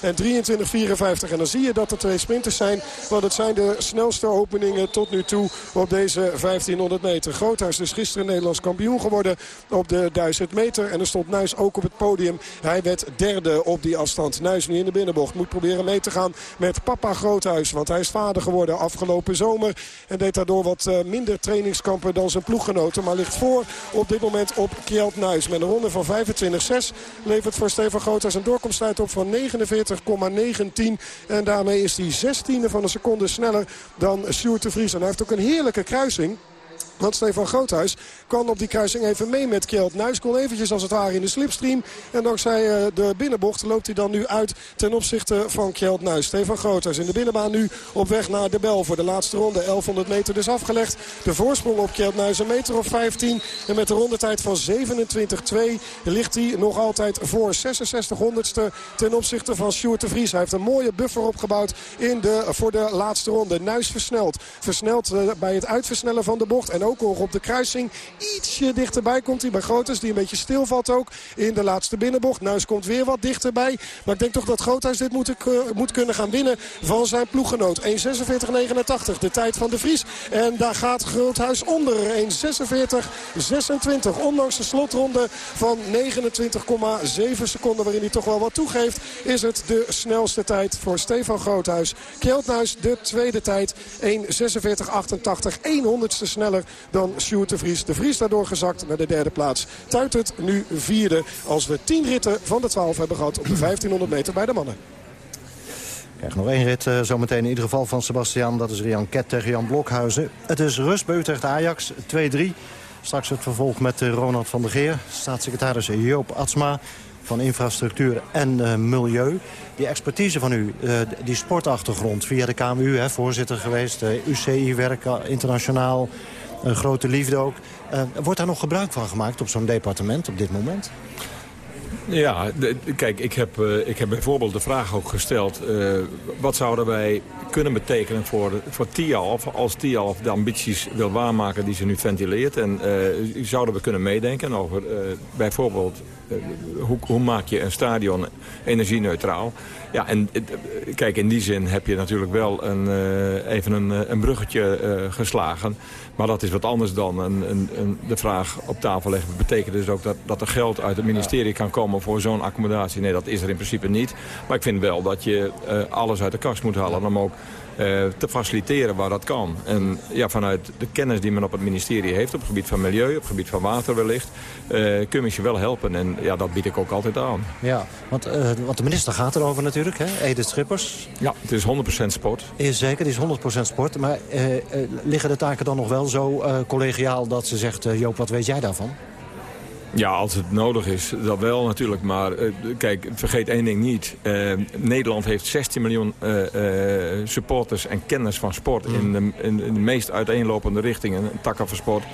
Speaker 11: en 23.54. En dan zie je dat er twee sprinters zijn. Wat het zijn de snelste openingen tot nu toe op deze 1500 meter. Groothuis dus gisteren Nederlands kampioen geworden op de 1000 meter. En er stond Nuis ook op het podium. Hij werd derde op die afstand. Nuis nu in de binnenbocht. Moet proberen mee te gaan met papa Groothuis. Want hij is vader geworden afgelopen zomer. En deed daardoor wat eh, minder trainingskampen dan zijn ploeggenoten. Maar ligt voor op dit moment op Kjeld Nuis. Met een ronde van 25-6 levert voor Stefan Groothuis een doorkomsttijd op van 49,19. En daarmee is hij 16e van een seconde sneller dan Sjoerd de Vries. En hij heeft ook een heerlijke kruising. Want Stefan Groothuis kan op die kruising even mee met Kjeld Nuis. Kon eventjes als het ware in de slipstream. En dankzij eh, de binnenbocht loopt hij dan nu uit ten opzichte van Kjeld Nuis. Stefan Groothuis in de binnenbaan nu op weg naar de bel voor de laatste ronde. 1100 meter dus afgelegd. De voorsprong op Kjeld Nuis een meter of 15. En met de rondetijd van 27-2 ligt hij nog altijd voor 66 honderdste ten opzichte van Sjoerd de Vries. Hij heeft een mooie buffer opgebouwd in de, voor de laatste ronde. Nuis versnelt. Versnelt eh, bij het uitversnellen van de bocht. En ook nog op de kruising ietsje dichterbij komt hij bij Groothuis. Die een beetje stilvalt ook in de laatste binnenbocht. Nuis komt weer wat dichterbij. Maar ik denk toch dat Groothuis dit moet, moet kunnen gaan winnen van zijn ploeggenoot. 1.46.89 de tijd van de Vries. En daar gaat Groothuis onder. 1.46.26 ondanks de slotronde van 29,7 seconden waarin hij toch wel wat toegeeft. Is het de snelste tijd voor Stefan Groothuis. Kjeltnuis de tweede tijd 1.46.88. 1 honderdste sneller dan Sjoerd de Vries. De Vries daardoor gezakt naar de derde plaats. Tuit het nu vierde als we 10 ritten van de 12 hebben gehad op de 1500 meter bij de mannen.
Speaker 16: Krijg nog één rit uh, zometeen in ieder geval van Sebastian. Dat is Rian Ket tegen Jan Blokhuizen. Het is rust bij Utrecht Ajax 2-3. Straks het vervolg met uh, Ronald van der Geer. Staatssecretaris Joop Atsma van infrastructuur en uh, milieu. Die expertise van u, die sportachtergrond via de KMU, hè, voorzitter geweest, uh, UCI-werk internationaal, een grote liefde ook. wordt daar nog gebruik van gemaakt op zo'n departement op dit moment?
Speaker 18: Ja, kijk, ik heb, uh, ik heb bijvoorbeeld de vraag ook gesteld... Uh, wat zouden wij kunnen betekenen voor, voor TIALF... als TIALF de ambities wil waarmaken die ze nu ventileert. En zouden we kunnen meedenken over bijvoorbeeld... hoe, hoe maak je een stadion energieneutraal? Ja, en kijk, in die zin heb je natuurlijk wel een, even een, een bruggetje geslagen... Maar dat is wat anders dan een, een, een, de vraag op tafel leggen. Betekent dus ook dat, dat er geld uit het ministerie kan komen voor zo'n accommodatie. Nee, dat is er in principe niet. Maar ik vind wel dat je alles uit de kast moet halen om ook te faciliteren waar dat kan. En ja, vanuit de kennis die men op het ministerie heeft op het gebied van milieu, op het gebied van water wellicht, uh, kun je je wel helpen. En ja, dat bied ik ook altijd aan.
Speaker 16: Ja, want, uh, want de minister gaat erover natuurlijk, hè? Edith Schippers.
Speaker 18: Ja, het is 100% sport.
Speaker 16: Is zeker, het is 100% sport. Maar liggen de taken dan nog wel zo collegiaal dat ze zegt, Joop, wat weet jij daarvan?
Speaker 18: Ja, als het nodig is, dat wel natuurlijk. Maar uh, kijk, vergeet één ding niet. Uh, Nederland heeft 16 miljoen uh, supporters en kenners van sport... Mm. In, de, in, in, de meest uiteenlopende richtingen, takken van sport.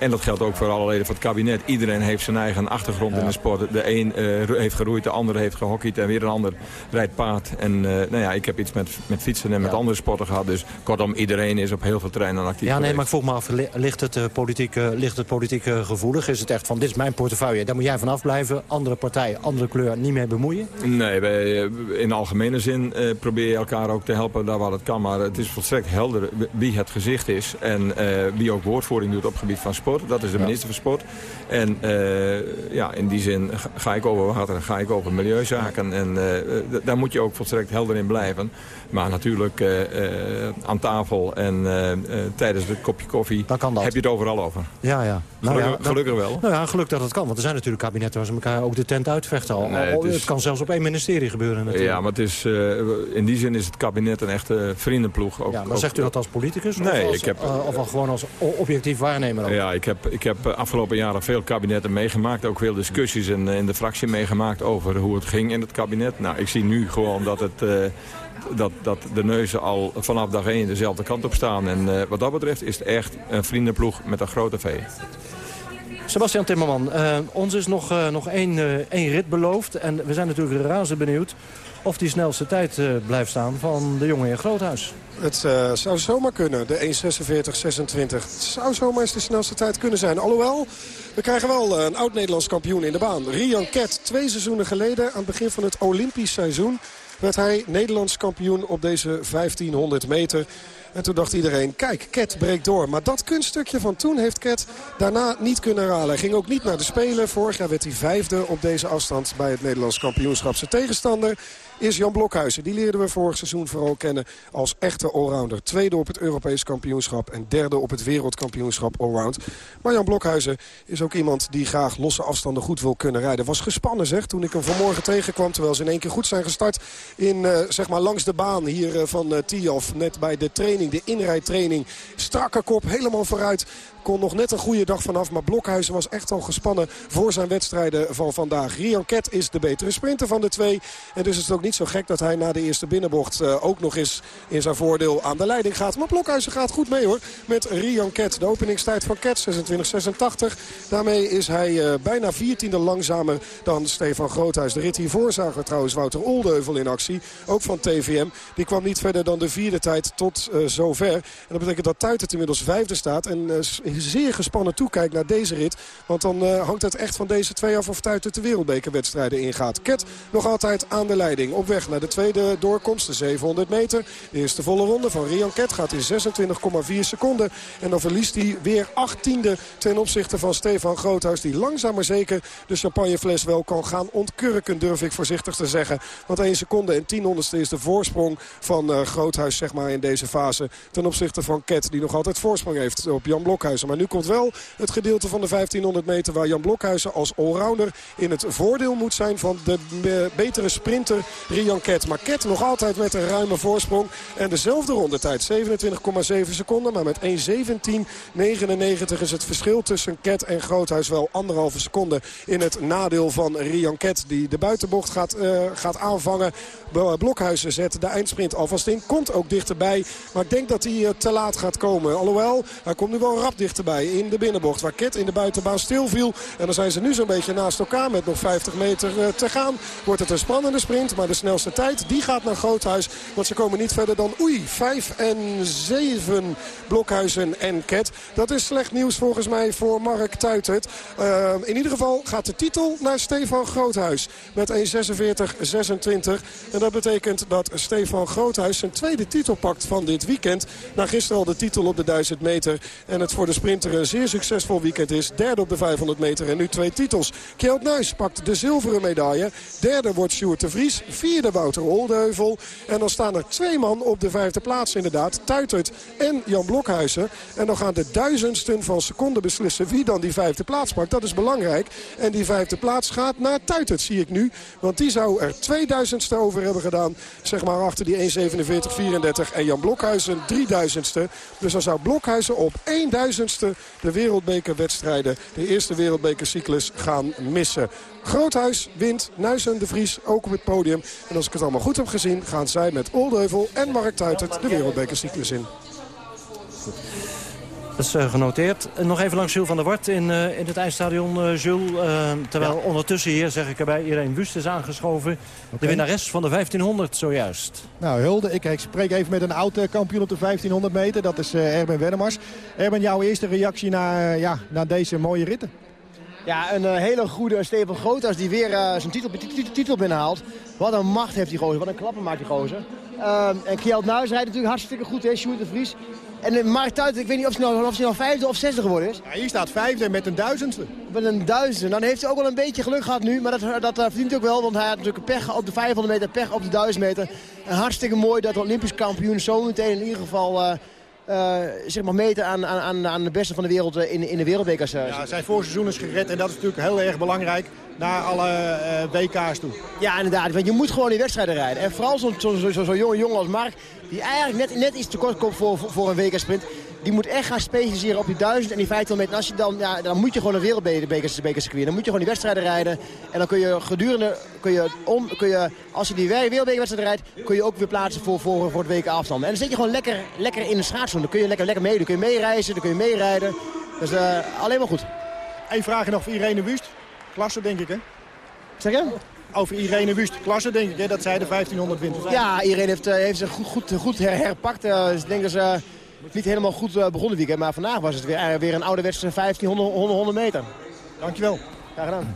Speaker 18: En dat geldt ook voor alle leden van het kabinet. Iedereen heeft zijn eigen achtergrond ja. in de sport. De een uh, heeft geroeid, de ander heeft gehockeyd en weer een ander rijdt paard. En uh, nou ja, ik heb iets met, met fietsen en met ja. andere sporten gehad. Dus kortom, iedereen is op heel veel terreinen actief
Speaker 16: Ja, nee, maar ik vroeg me af, ligt het, uh, politiek, ligt het politiek gevoelig? Is het echt van, dit is mijn portefeuille, daar moet jij vanaf blijven. Andere partij, andere kleur, niet meer bemoeien?
Speaker 18: Nee, wij, in algemene zin probeer je elkaar ook te helpen daar waar het kan. Maar het is volstrekt helder wie het gezicht is. En wie ook woordvoering doet op het gebied van sport. Dat is de minister van Sport. En uh, ja, in die zin ga ik over water, ga ik over milieuzaken. En uh, daar moet je ook volstrekt helder in blijven. Maar natuurlijk uh, aan tafel en tijdens het kopje koffie heb je het overal over.
Speaker 16: Ja, ja.
Speaker 18: Nou gelukkig, ja, gelukkig wel.
Speaker 16: Nou ja, gelukkig dat het kan. Want er zijn natuurlijk kabinetten waar ze elkaar ook de tent uitvechten. Al. Nee, het, is... het, kan zelfs op één ministerie gebeuren natuurlijk.
Speaker 18: Ja, maar het is, in die zin is het kabinet een echte vriendenploeg. Ook,
Speaker 16: ja, maar zegt u dat als politicus?
Speaker 18: Nee,
Speaker 16: of, als,
Speaker 18: ik heb,
Speaker 16: of al gewoon als objectief waarnemer? Ook?
Speaker 18: Ja, ik heb, ik heb afgelopen jaren veel kabinetten meegemaakt. Ook veel discussies in, in de fractie meegemaakt over hoe het ging in het kabinet. Nou, ik zie nu gewoon dat, het, uh, dat, dat de neuzen al vanaf dag één dezelfde kant op staan. En wat dat betreft is het echt een vriendenploeg met een grote V.
Speaker 16: Sebastian Timmerman, ons is nog, nog één, één rit beloofd. En we zijn natuurlijk razend benieuwd of die snelste tijd blijft staan van de jongen in Groothuis.
Speaker 11: Het uh, zou zomaar kunnen, de 1.46.26. Het zou zomaar eens de snelste tijd kunnen zijn. Alhoewel, we krijgen wel een oud-Nederlands kampioen in de baan. Rian Ket, twee seizoenen geleden, aan het begin van het Olympisch seizoen werd hij Nederlands kampioen op deze 1500 meter. En toen dacht iedereen, kijk, Ket breekt door. Maar dat kunststukje van toen heeft Ket daarna niet kunnen halen. Hij ging ook niet naar de Spelen. Vorig jaar werd hij vijfde op deze afstand bij het Nederlands kampioenschap. Zijn tegenstander is Jan Blokhuizen. Die leerden we vorig seizoen vooral kennen als echte allrounder. Tweede op het Europees kampioenschap en derde op het wereldkampioenschap allround. Maar Jan Blokhuizen is ook iemand die graag losse afstanden goed wil kunnen rijden. Was gespannen zeg, toen ik hem vanmorgen tegenkwam. Terwijl ze in één keer goed zijn gestart in, uh, zeg maar langs de baan hier uh, van uh. Net bij de training, de inrijdtraining. Strakke kop, helemaal vooruit kon nog net een goede dag vanaf. Maar Blokhuizen was echt al gespannen voor zijn wedstrijden van vandaag. Rian Ket is de betere sprinter van de twee. En dus is het ook niet zo gek dat hij na de eerste binnenbocht uh, ook nog eens in zijn voordeel aan de leiding gaat. Maar Blokhuizen gaat goed mee hoor. Met Rian Ket. De openingstijd van Ket 26-86. Daarmee is hij uh, bijna 14e langzamer dan Stefan Groothuis. De rit hiervoor zagen we trouwens Wouter Oldeuvel in actie. Ook van TVM. Die kwam niet verder dan de vierde tijd tot uh, zover. En dat betekent dat Tuitert inmiddels vijfde staat. En zeer gespannen toekijkt naar deze rit. Want dan uh, hangt het echt van deze twee af of Tuitert de wereldbekerwedstrijden ingaat. Ket nog altijd aan de leiding. Op weg naar de tweede doorkomst, de 700 meter. De eerste volle ronde van Rian Ket gaat in 26,4 seconden. En dan verliest hij weer achttiende ten opzichte van Stefan Groothuis. Die langzaam maar zeker de champagnefles wel kan gaan ontkurken, durf ik voorzichtig te zeggen. Want 1 seconde en 10 honderdste is de voorsprong van uh, Groothuis zeg maar, in deze fase. Ten opzichte van Ket, die nog altijd voorsprong heeft op Jan Maar nu komt wel het gedeelte van de 1500 meter... waar Jan Blokhuizen als allrounder in het voordeel moet zijn... van de betere sprinter Rian Ket. Maar Ket nog altijd met een ruime voorsprong. En dezelfde rondetijd, 27,7 seconden. Maar met 1.17.99 is het verschil tussen Ket en Groothuis wel anderhalve seconde... in het nadeel van Rian Ket, die de buitenbocht gaat, uh, gaat aanvangen. Blokhuizen zet de eindsprint alvast in. Komt ook dichterbij. Maar ik denk dat hij uh, te laat gaat komen. Alhoewel, hij komt nu wel rap dichterbij in de binnenbocht. Waar Ket in de buitenbaan stilviel. En dan zijn ze nu zo'n beetje naast elkaar met nog 50 meter uh, te gaan. Wordt het een spannende sprint. Maar de snelste tijd die gaat naar Groothuis. Want ze komen niet verder dan oei 5 en 7 Blokhuizen en Ket. Dat is slecht nieuws volgens mij voor Mark Tuitert. Uh, in ieder geval gaat de titel naar Stefan Groothuis. Met 1.46-26. En dat betekent dat Stefan Groothuis zijn tweede titel pakt van dit weekend. Na gisteren al de titel op de 1000 meter. En het voor de sprinter een zeer succesvol weekend is. Derde op de 500 meter en nu twee titels. Kjeld Nuis pakt de zilveren medaille. Derde wordt Sjoerd de Vries. Vierde Wouter Oldeheuvel. En dan staan er twee man op de vijfde plaats inderdaad. Tuitert en Jan Blokhuizen. En dan gaan de duizendsten van seconden beslissen wie dan die vijfde plaats pakt. Dat is belangrijk. En die vijfde plaats gaat naar Tuitert, zie ik nu. Want die zou er 2000ste over hebben gedaan. Zeg maar achter die 1.47.34. En Jan Blokhuizen 3000ste. Dus dan zou Blokhuizen op 1000ste de wereldbekerwedstrijden, de eerste wereldbekercyclus gaan missen. Groothuis wint, Nuisen de Vries ook op het podium. En als ik het allemaal goed heb gezien, gaan zij met Oldeuvel en Mark Tuitert de wereldbekercyclus in.
Speaker 16: Dat is uh, genoteerd. En nog even langs Jules van der Wart in, uh, in het IJsstadion, uh, Jules. terwijl ja. ondertussen hier, zeg ik erbij, Irene Wust is aangeschoven. Okay. De winnares van de 1500 zojuist.
Speaker 17: Nou, Hulde, ik, ik spreek even met een oud kampioen op de 1500 meter. Dat is Erben Wennemars. Erben, jouw eerste reactie na, ja, na deze mooie ritten?
Speaker 19: Ja, een uh, hele goede Steven Groothuis die weer uh, zijn titel, titel, titel binnenhaalt. Wat een macht heeft die gozer, wat een klappen maakt die gozer. Uh, en Kjeld Nuis rijdt natuurlijk hartstikke goed, hè, Sjoerd de Vries. En Mark Tuit, ik weet niet of hij nou, of hij nou vijfde of zesde geworden is.
Speaker 17: Ja, hier staat vijfde met een duizendste.
Speaker 19: Met een duizendste. Dan heeft hij ook wel een beetje geluk gehad nu. Maar dat, dat uh, verdient hij ook wel, want hij had natuurlijk pech op de 500 meter, pech op de 1000 meter. En hartstikke mooi dat de Olympisch kampioen zo meteen in ieder geval... Uh, uh, zeg maar meten aan, aan, aan de beste van de wereld in, in de wereldbekers. Uh,
Speaker 17: ja, zijn voorseizoen is gered en dat is natuurlijk heel erg belangrijk naar alle WK's toe.
Speaker 19: Ja, inderdaad. Want je moet gewoon die wedstrijden rijden. En vooral zo'n zo, zo, zo, zo jonge jongen als Mark, die eigenlijk net, net iets te kort komt voor, voor, voor een WK-sprint. Die moet echt gaan specialiseren op die 1000 en die 1500 meter. En als je dan, ja, dan moet je gewoon een wereldbekercircuit. Dan moet je gewoon die wedstrijden rijden. En dan kun je gedurende, kun je om, kun je, als je die wereldbekerwedstrijd rijdt, kun je ook weer plaatsen voor, voor, voor het WK afstand. En dan zit je gewoon lekker, lekker in de schaatsen. Dan kun je lekker, lekker mee. Dan kun je meereizen, dan kun je meerijden. Dus uh, alleen maar goed.
Speaker 17: Eén vraag nog voor Irene Wust. Klasse denk ik hè?
Speaker 19: Zeg je?
Speaker 17: Over Irene Wust. Klasse denk ik hè, dat zij de 1500 wint.
Speaker 19: Ja, Irene heeft, uh, heeft zich goed, goed, goed her, herpakt. Uh, ik denk dat ze niet helemaal goed begonnen weekend. Maar vandaag was het weer, weer een ouderwetse 1500 100 meter.
Speaker 17: Dankjewel.
Speaker 19: Graag gedaan.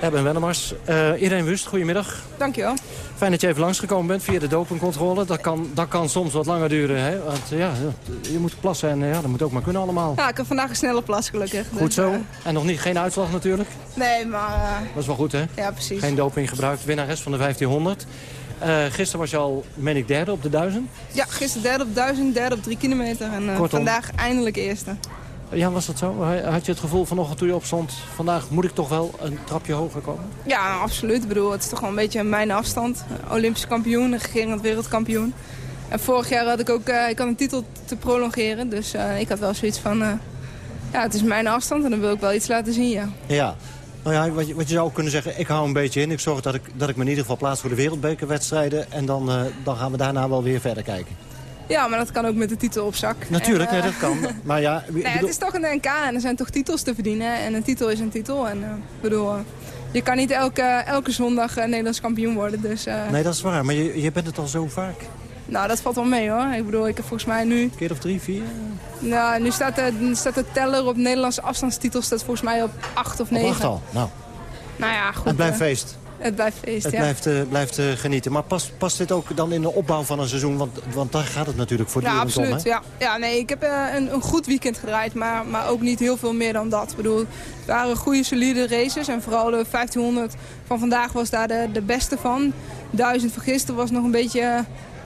Speaker 16: Erben Wennemars. Uh, Irene Wust, goedemiddag.
Speaker 20: Dankjewel.
Speaker 16: Fijn dat je even langsgekomen bent via de dopingcontrole. Dat kan, dat kan soms wat langer duren, hè? Want ja, je moet plassen en ja, dat moet ook maar kunnen allemaal.
Speaker 20: Ja, ik heb vandaag een snelle plas, gelukkig.
Speaker 16: Goed
Speaker 20: dus,
Speaker 16: zo.
Speaker 20: uh...
Speaker 16: En nog niet, geen uitslag natuurlijk?
Speaker 20: Nee, maar... Uh...
Speaker 16: Dat is wel goed, hè?
Speaker 20: Ja, precies.
Speaker 16: Geen doping gebruikt. Winnares van de 1500. gisteren was je al, meen ik, derde op de 1000?
Speaker 20: Ja, gisteren derde op 1000, derde op 3 kilometer. En vandaag eindelijk eerste.
Speaker 16: Ja, was dat zo? Had je het gevoel vanochtend toen je opstond... vandaag moet ik toch wel een trapje hoger komen?
Speaker 20: Ja, absoluut. Ik bedoel, het is toch wel een beetje mijn afstand. Olympisch kampioen, regerend wereldkampioen. En vorig jaar had ik ook uh, ik had een titel te prolongeren. Dus uh, ik had wel zoiets van... Uh, ja, het is mijn afstand en dan wil ik wel iets laten zien, ja.
Speaker 16: Ja. Nou ja, wat je, wat je zou kunnen zeggen, ik hou een beetje in. Ik zorg dat ik, dat ik me in ieder geval plaats voor de wereldbekerwedstrijden. En dan, dan gaan we daarna wel weer verder kijken.
Speaker 20: Ja, maar dat kan ook met de titel op zak.
Speaker 16: Natuurlijk,
Speaker 20: en,
Speaker 16: nee, dat kan. Maar ja,
Speaker 20: nee, bedoel... Het is toch een NK en er zijn toch titels te verdienen. En een titel is een titel. En uh, bedoel, uh, je kan niet elke, elke zondag Nederlands kampioen worden. Dus,
Speaker 16: Nee, dat is waar. Maar je, je bent het al zo vaak.
Speaker 20: Nou, dat valt wel mee hoor. Ik bedoel, ik heb volgens mij nu...
Speaker 16: Een keer of drie, vier?
Speaker 20: Nou, nu staat de, staat de teller op Nederlandse afstandstitels staat volgens mij op acht of negen.
Speaker 16: Op acht al, nou.
Speaker 20: Nou ja, goed.
Speaker 16: Het blijft feest.
Speaker 20: Het blijft feest,
Speaker 16: Het
Speaker 20: ja.
Speaker 16: blijft, uh, blijft uh, genieten. Maar past, past dit ook dan in de opbouw van een seizoen? Want, want daar gaat het natuurlijk voor
Speaker 20: Ja, absoluut.
Speaker 16: Om,
Speaker 20: ja. ja, nee, ik heb uh, een, een, goed weekend gedraaid, maar, maar ook niet heel veel meer dan dat. Ik bedoel, het waren goede, solide races. En vooral de 1500 van vandaag was daar de, de beste van. 1000 van gisteren was nog een beetje...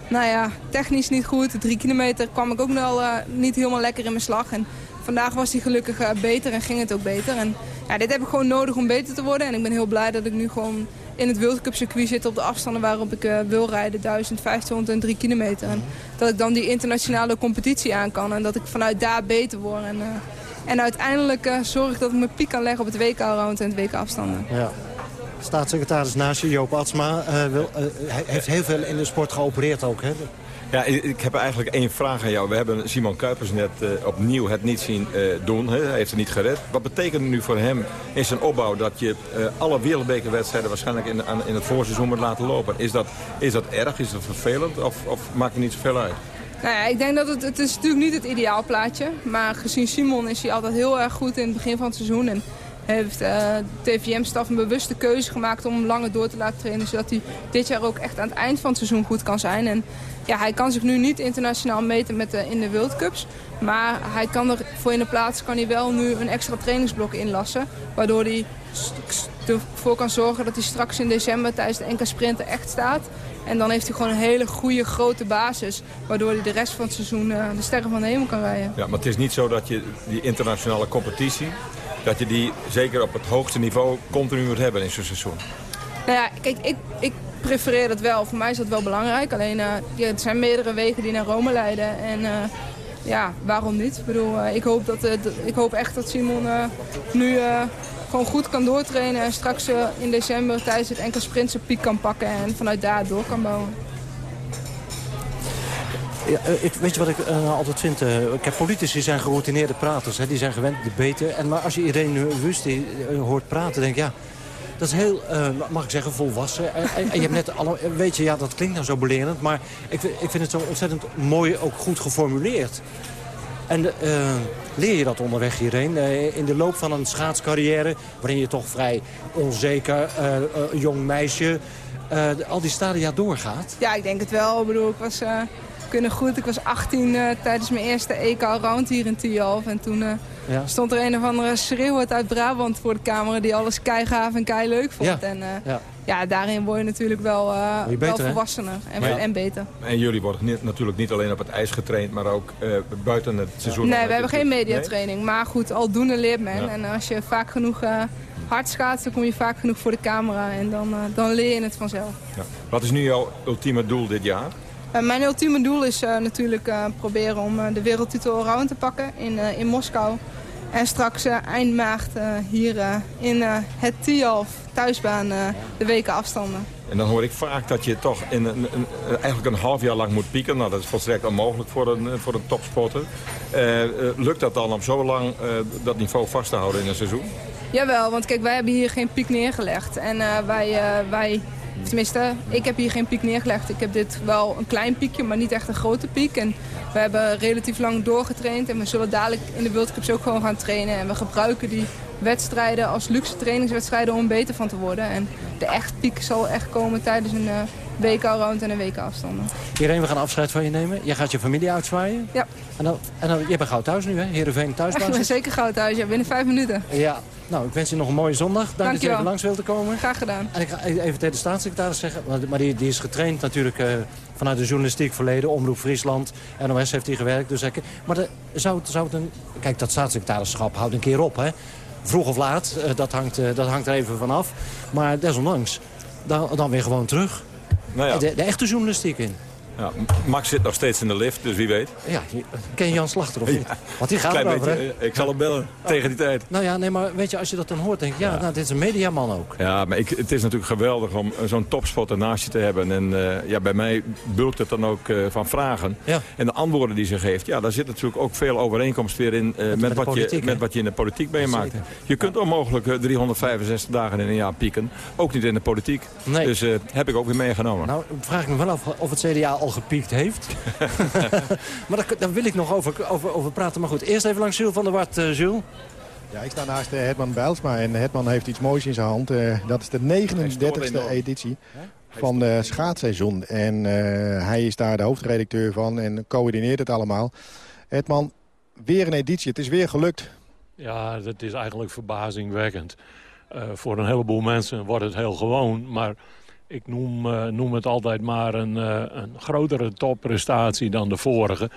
Speaker 20: Nou ja, technisch niet goed. De drie kilometer kwam ik ook wel niet helemaal lekker in mijn slag. En vandaag was hij gelukkig beter en ging het ook beter. En ja, dit heb ik gewoon nodig om beter te worden. En ik ben heel blij dat ik nu gewoon in het World Cup circuit zit op de afstanden waarop ik uh, wil rijden. 1000, 1500 en 3 kilometer. Dat ik dan die internationale competitie aan kan. En dat ik vanuit daar beter word. En, uh, en uiteindelijk uh, zorg dat ik mijn piek kan leggen op het WK-round en het WK-afstanden.
Speaker 16: Ja. Staatssecretaris naast je, Joop Atsma, wil, heeft heel veel in de sport geopereerd ook. Hè?
Speaker 18: Ja, ik heb eigenlijk één vraag aan jou. We hebben Simon Kuipers net uh, opnieuw het niet zien uh, doen. Hij heeft het niet gered. Wat betekent nu voor hem in zijn opbouw dat je uh, alle wereldbekerwedstrijden waarschijnlijk in, in het voorseizoen moet laten lopen? Is dat, is dat erg? Is dat vervelend? Of, of maakt het niet zoveel uit?
Speaker 20: Nou ja, ik denk dat het, het is natuurlijk niet het ideaalplaatje. Maar gezien Simon is hij altijd heel erg goed in het begin van het seizoen. En heeft de TVM-staf een bewuste keuze gemaakt om hem langer door te laten trainen. Zodat hij dit jaar ook echt aan het eind van het seizoen goed kan zijn. En ja, hij kan zich nu niet internationaal meten met de, in de World Cups. Maar hij kan er voor in de plaats kan hij wel nu een extra trainingsblok inlassen. Waardoor hij ervoor kan zorgen dat hij straks in december tijdens de NK Sprinter echt staat. En dan heeft hij gewoon een hele goede grote basis. Waardoor hij de rest van het seizoen uh, de sterren van de hemel kan rijden.
Speaker 18: Ja, maar het is niet zo dat je die internationale competitie... dat je die zeker op het hoogste niveau continu moet hebben in zo'n seizoen.
Speaker 20: Nou ja, kijk, ik, ik prefereer dat wel. Voor mij is dat wel belangrijk. Alleen, uh, ja, het zijn meerdere wegen die naar Rome leiden. En uh, ja, waarom niet? Ik bedoel, uh, ik, hoop dat, ik hoop echt dat Simon nu gewoon goed kan doortrainen. En straks in december tijdens het enkel sprint zijn piek kan pakken. En vanuit daar door kan bouwen.
Speaker 16: Ja, weet je wat ik altijd vind? Ik heb politici zijn geroutineerde praters. Hè, die zijn gewend de beter. En, maar als je iedereen Wust uh, hoort praten, denk ik... ja, dat is heel, uh, mag ik zeggen, volwassen. En, en, je hebt net alle, weet je, ja, dat klinkt nou zo belerend, maar ik, ik vind het zo ontzettend mooi ook goed geformuleerd. En uh, leer je dat onderweg hierheen? Uh, in de loop van een schaatscarrière, waarin je toch vrij onzeker, uh, jong meisje, al die stadia doorgaat?
Speaker 20: Ja, ik denk het wel. Ik bedoel, ik was kunnen goed. Ik was 18 uh, tijdens mijn eerste EK-round hier in Tialf. En toen ja. stond er een of andere schreeuwend uit Brabant voor de camera... die alles keigaaf en kei leuk vond.
Speaker 16: Ja.
Speaker 20: En uh,
Speaker 16: ja.
Speaker 20: ja. daarin word je natuurlijk wel,
Speaker 16: je
Speaker 20: wel
Speaker 16: beter,
Speaker 20: volwassener en,
Speaker 18: ja.
Speaker 20: en, beter.
Speaker 18: En jullie worden niet, natuurlijk niet alleen op het ijs getraind... maar ook buiten het seizoen.
Speaker 20: Nee, we hebben geen mediatraining. Nee? Maar goed, aldoende leert men. En als je vaak genoeg hard schaatst... dan kom je vaak genoeg voor de camera. En dan, dan leer je het vanzelf.
Speaker 18: Wat is nu jouw ultieme doel dit jaar?
Speaker 20: Uh, mijn ultieme doel is uh, natuurlijk uh, proberen om de wereldtitel allround te pakken in, in Moskou. En straks eind maart hier in het Tialf thuisbaan de weken afstanden.
Speaker 18: En dan hoor ik vaak dat je toch in een, een, eigenlijk een half jaar lang moet pieken. Nou, dat is volstrekt onmogelijk voor een, voor een topsporter. lukt dat dan om zo lang dat niveau vast te houden in een seizoen?
Speaker 20: Jawel, want kijk, wij hebben hier geen piek neergelegd. En wij, wij Tenminste, ik heb hier geen piek neergelegd. Ik heb dit wel een klein piekje, maar niet echt een grote piek. En we hebben relatief lang doorgetraind. En we zullen dadelijk in de World ook gewoon gaan trainen. En we gebruiken die wedstrijden als luxe trainingswedstrijden om beter van te worden. En de echt piek zal echt komen tijdens een uh, WK-round en een WK-afstanden.
Speaker 21: Irene, we gaan afscheid van je nemen. Jij gaat je familie uitzwaaien.
Speaker 20: Ja.
Speaker 21: En dan, en dan, je bent gauw thuis nu, hè? Heerenveen thuis.
Speaker 20: Ik ben zeker gauw thuis, ja, binnen vijf minuten.
Speaker 21: Ja, nou, ik wens je nog een mooie zondag. Dank,
Speaker 20: Dank
Speaker 21: dat je even langs wilt komen.
Speaker 20: Graag gedaan.
Speaker 21: En ik ga e- even tegen de staatssecretaris zeggen, maar die, die is getraind natuurlijk uh, vanuit de journalistiek verleden. Omroep Friesland, NOS heeft hij gewerkt. Dus ik, maar de, zou, het, zou het een... Kijk, dat staatssecretarischap houdt een keer op, hè? Vroeg of laat, uh, dat, hangt, uh, dat hangt er even vanaf. Maar desondanks, dan, dan weer gewoon terug.
Speaker 18: Nou ja.
Speaker 21: de, de echte journalistiek in.
Speaker 18: Ja, Max zit nog steeds in de lift, dus wie weet.
Speaker 21: Ja, ken je Jan Slachter of niet?
Speaker 18: Ja.
Speaker 21: Want die gaat erover,
Speaker 18: beetje, Ik zal hem bellen tegen die tijd.
Speaker 21: Nou ja, nee, maar weet je, als je dat dan hoort, denk ik... ja, Nou, dit is een mediaman ook.
Speaker 18: Ja, maar ik, het is natuurlijk geweldig om zo'n topspotter naast je te hebben. En uh, ja, bij mij bulkt het dan ook uh, van vragen.
Speaker 21: Ja.
Speaker 18: En de antwoorden die ze geeft, ja, daar zit natuurlijk ook veel overeenkomst weer in... Uh, met, met, wat
Speaker 21: politiek,
Speaker 18: je, met wat je in de politiek meemaakt. Je kunt onmogelijk 365 dagen in een jaar pieken. Ook niet in de politiek.
Speaker 21: Nee.
Speaker 18: Dus heb ik ook weer meegenomen.
Speaker 21: Nou, vraag ik me wel af of het CDA al gepiekt heeft. maar daar, daar, wil ik nog over, over, over praten. Maar goed, eerst even langs Jules van der Wart. Uh, Jules?
Speaker 17: Ja, ik sta naast uh, Hetman Bijlsma en Hetman heeft iets moois in zijn hand. Uh, dat is de 39e editie van de schaatsseizoen. En hij is daar de hoofdredacteur van en coördineert het allemaal. Hetman, weer een editie. Het is weer gelukt.
Speaker 22: Ja, dat is eigenlijk verbazingwekkend. voor een heleboel mensen wordt het heel gewoon, maar ik noem, uh, noem het altijd maar een, uh, een grotere topprestatie dan de vorige.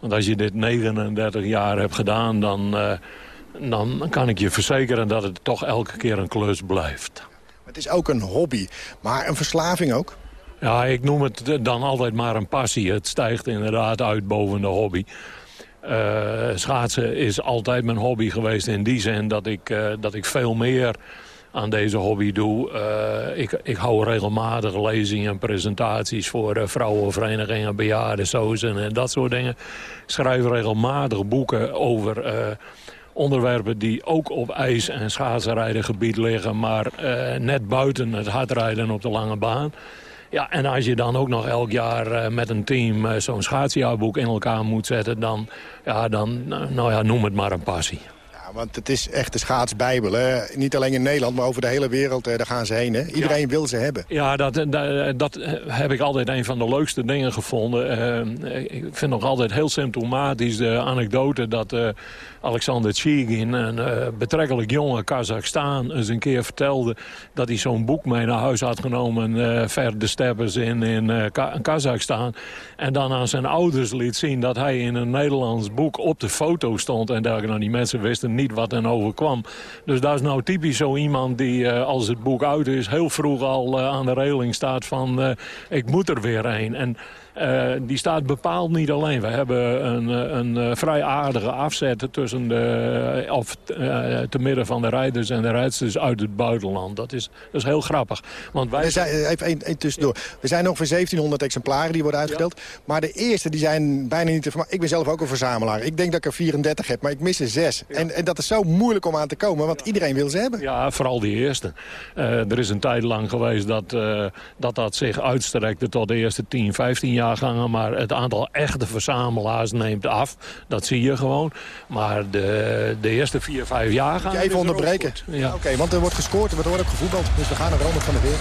Speaker 22: Want als je dit 39 jaar hebt gedaan, dan, uh, dan kan ik je verzekeren dat het toch elke keer een klus blijft.
Speaker 17: Het is ook een hobby, maar een verslaving ook?
Speaker 22: Ja, ik noem het dan altijd maar een passie. Het stijgt inderdaad uit boven de hobby. schaatsen is altijd mijn hobby geweest in die zin dat ik, dat ik veel meer aan deze hobby doe. Uh, ik, ik hou regelmatig lezingen en presentaties voor uh, vrouwenverenigingen, bejaarden, sozen en dat soort dingen. Schrijf regelmatig boeken over uh, onderwerpen die ook op ijs- en schaatsenrijdengebied liggen... maar net buiten het hardrijden op de lange baan. Ja, en als je dan ook nog elk jaar met een team zo'n schaatsjaarboek in elkaar moet zetten... dan, ja, dan nou ja, noem het maar een passie.
Speaker 17: Want het is echt de schaatsbijbel. Hè? Niet alleen in Nederland, maar over de hele wereld daar gaan ze heen. Hè? Iedereen ja. wil ze hebben.
Speaker 22: Ja, dat, dat, dat, heb ik altijd een van de leukste dingen gevonden. Uh, ik vind nog altijd heel symptomatisch de anekdote dat uh, Alexander Tshigin... een uh, betrekkelijk jonge Kazachstan eens een keer vertelde... dat hij zo'n boek mee naar huis had genomen... ver de steppers in, in Kazachstan. En dan aan zijn ouders liet zien dat hij in een Nederlands boek op de foto stond. En dat nou, die mensen wisten niet wat er overkwam. Dus dat is nou typisch zo iemand die, uh, als het boek uit is... heel vroeg al uh, aan de reling staat van... Uh, ik moet er weer een. En uh, die staat bepaald niet alleen. We hebben een, een vrij aardige afzet tussen de, of, te midden van de rijders en de rijdsters uit het buitenland. Dat is, dat is heel grappig. Want wij...
Speaker 17: zijn, even één, één tussendoor. We zijn ongeveer 1700 exemplaren die worden uitgedeeld. Ja. Maar de eerste die zijn bijna niet te. Ik ben zelf ook een verzamelaar. Ik denk dat ik er 34 heb, maar ik mis er zes. Ja. En, en dat is zo moeilijk om aan te komen, want iedereen wil ze hebben.
Speaker 22: Ja, vooral die eerste. Uh, er is een tijd lang geweest dat, dat dat zich uitstrekte tot de eerste 10, 15 jaar Maar het aantal echte verzamelaars neemt af. Dat zie je gewoon. Maar de, de eerste 4, 5 jaar gaan...
Speaker 17: Even onderbreken.
Speaker 22: Ja.
Speaker 17: Oké, okay, want er wordt gescoord, er wordt ook gevoetbald. Dus we gaan naar Ronald van der Weer.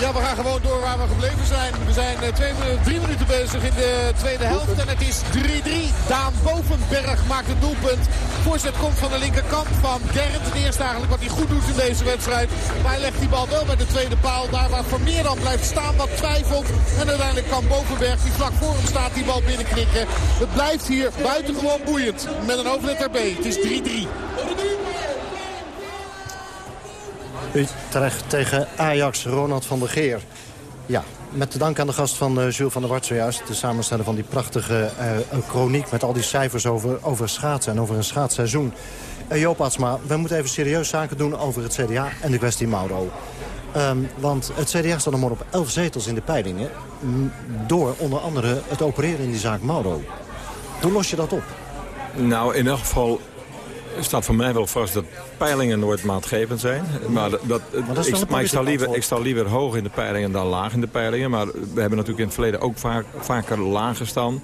Speaker 4: Ja, we gaan gewoon door waar we gebleven zijn. We zijn uh, twee, drie minuten bezig in de tweede helft. En het is 3-3. Daan Bovenberg maakt het doelpunt. Voorzet komt van de linkerkant van Gerrit. Het eerste eigenlijk wat hij goed doet in deze wedstrijd. Maar hij legt die bal wel bij de tweede paal. Daar waar Vermeer dan blijft staan, wat twijfelt. En uiteindelijk kan Bovenberg, die vlak voor hem staat, die bal binnenknikken. Het blijft hier buitengewoon boeiend. Met een hoofdletter B. Het is 3-3.
Speaker 16: Utrecht tegen Ajax, Ronald van der Geer. Ja, met de dank aan de gast van uh, Jules van der Wart zojuist. De samenstellen van die prachtige chroniek met al die cijfers over, over schaatsen en over een schaatsseizoen. Uh, Joop we moeten even serieus zaken doen over het CDA en de kwestie Mauro. Um, want het CDA staat nog maar op 11 zetels in de peilingen. Door onder andere het opereren in die zaak Mauro. Hoe los je dat op?
Speaker 18: Nou, in elk geval staat voor mij wel vast dat peilingen nooit maatgevend zijn. Maar, dat, ik, maar ik, sta liever, ik sta liever hoog in de peilingen dan laag in de peilingen. Maar we hebben natuurlijk in het verleden ook vaak, vaker laag gestaan.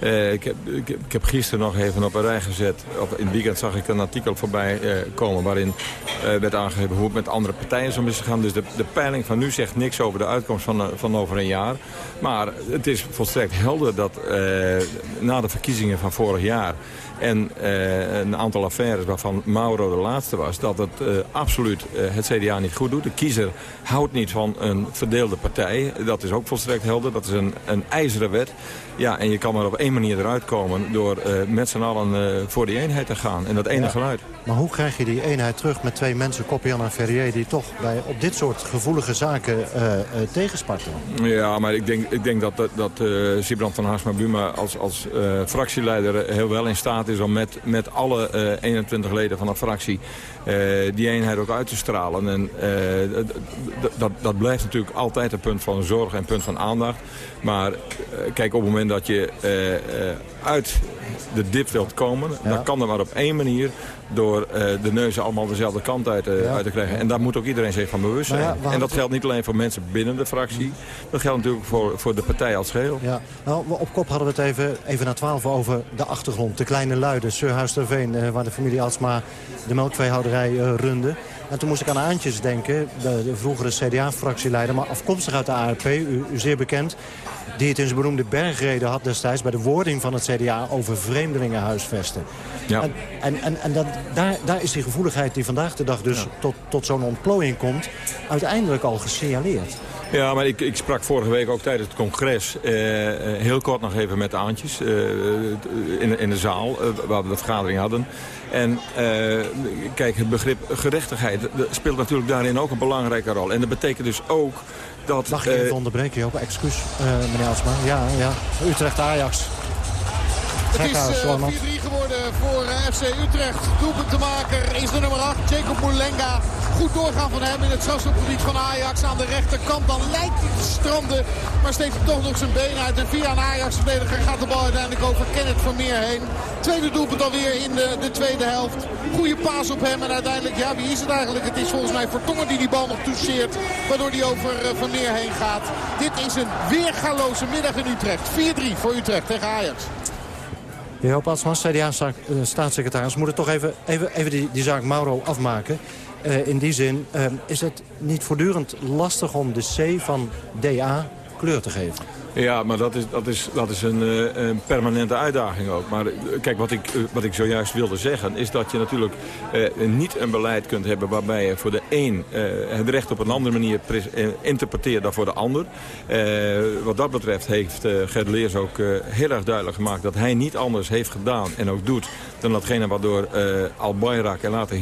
Speaker 18: Eh, ik, heb, ik, heb- gisteren nog even op een rij gezet. Op, in het weekend zag ik een artikel voorbij eh, komen... waarin eh, werd aangegeven hoe het met andere partijen zo is gegaan. Dus de, de peiling van nu zegt niks over de uitkomst van, van over een jaar. Maar het is volstrekt helder dat na de verkiezingen van vorig jaar... En eh, een aantal affaires waarvan Mauro de laatste was... dat het eh, absoluut eh, het CDA niet goed doet. De kiezer houdt niet van een verdeelde partij. Dat is ook volstrekt helder. Dat is een, een ijzeren wet. Ja, en je kan maar op één manier eruit komen... door met z'n allen voor die eenheid te gaan. En dat ene
Speaker 16: Ja.
Speaker 18: geluid.
Speaker 16: Maar hoe krijg je die eenheid terug met twee mensen, Koppian en Ferrier... die toch bij, op dit soort gevoelige zaken tegensparten?
Speaker 18: Ja, maar ik denk, ik denk dat, dat, dat Sibrand van Haarsma Buma als, als fractieleider heel wel in staat is om met, met alle eh, 21 leden van de fractie eh, die eenheid ook uit te stralen. En eh, dat, dat blijft natuurlijk altijd een punt van zorg en punt van aandacht. Maar eh, kijk, op het moment dat je eh, eh, uit de dip wilt komen, dan kan dat maar op één manier door eh, de neuzen allemaal dezelfde kant uit, eh, uit te krijgen. En daar moet ook iedereen zich van bewust
Speaker 16: Maar
Speaker 18: zijn.
Speaker 16: ja,
Speaker 18: en dat geldt niet alleen voor mensen binnen de fractie. Dat geldt natuurlijk voor, voor de partij als geheel.
Speaker 16: Ja, nou, op kop hadden we het even, even na twaalf over de achtergrond. De kleine luiden, Surhuis ter Veen, eh, waar de familie Alsma de melkveehouderij eh, runde. En toen moest ik aan Aantjes denken, de, de vroegere CDA-fractieleider... maar afkomstig uit de ARP, u, u zeer bekend... die het in zijn beroemde bergreden had destijds... bij de wording van het CDA over vreemdelingenhuisvesten.
Speaker 18: Ja.
Speaker 16: En, en, en, en dat, daar, daar is die gevoeligheid die vandaag de dag dus tot, tot zo'n ontplooiing komt... uiteindelijk al gesignaleerd.
Speaker 18: Ja, maar ik, ik sprak vorige week ook tijdens het congres eh, eh, heel kort nog even met de Aantjes eh, in, in de zaal waar we de vergadering hadden. En eh, kijk, het begrip gerechtigheid speelt natuurlijk daarin ook een belangrijke rol. En dat betekent dus ook dat...
Speaker 16: Mag ik even onderbreken, Joop? Excuus, eh, meneer Alsma. Ja, ja. Utrecht-Ajax.
Speaker 4: Het is eh, 4-3
Speaker 16: Sloman.
Speaker 4: geworden voor FC Utrecht. Doelpuntenmaker is de nummer 8, Jacob Moulenga. Goed doorgaan van hem in het strafschopgebied van Ajax. Aan de rechterkant dan lijkt hij te stranden. Maar steekt hij toch nog zijn been uit. En via een Ajax-verdediger gaat de bal uiteindelijk over Kenneth Vermeer heen. Tweede doelpunt alweer in de, de tweede helft. Goede paas op hem. En uiteindelijk, ja, wie is het eigenlijk? Het is volgens mij Vertongen die die bal nog toucheert. Waardoor die over eh, Vermeer heen gaat. Dit is een weergaloze middag in Utrecht. 4-3 voor Utrecht tegen Ajax.
Speaker 16: Joop Alsma, CDA-staatssecretaris. Moet het toch even, even, even die zaak Mauro afmaken. Eh, in die zin, eh, is het niet voortdurend lastig om de C van DA kleur te geven?
Speaker 18: Ja, maar dat is, dat is, dat is een, eh, een permanente uitdaging ook. Maar eh, kijk, wat ik, eh, wat ik zojuist wilde zeggen... is dat je natuurlijk eh, niet een beleid kunt hebben... waarbij je voor de een eh, het recht op een andere manier interpreteert dan voor de ander. Eh, wat dat betreft heeft Gert Leers ook heel erg duidelijk gemaakt... dat hij niet anders heeft gedaan en ook doet... dan datgene waardoor eh Al Bayrak en later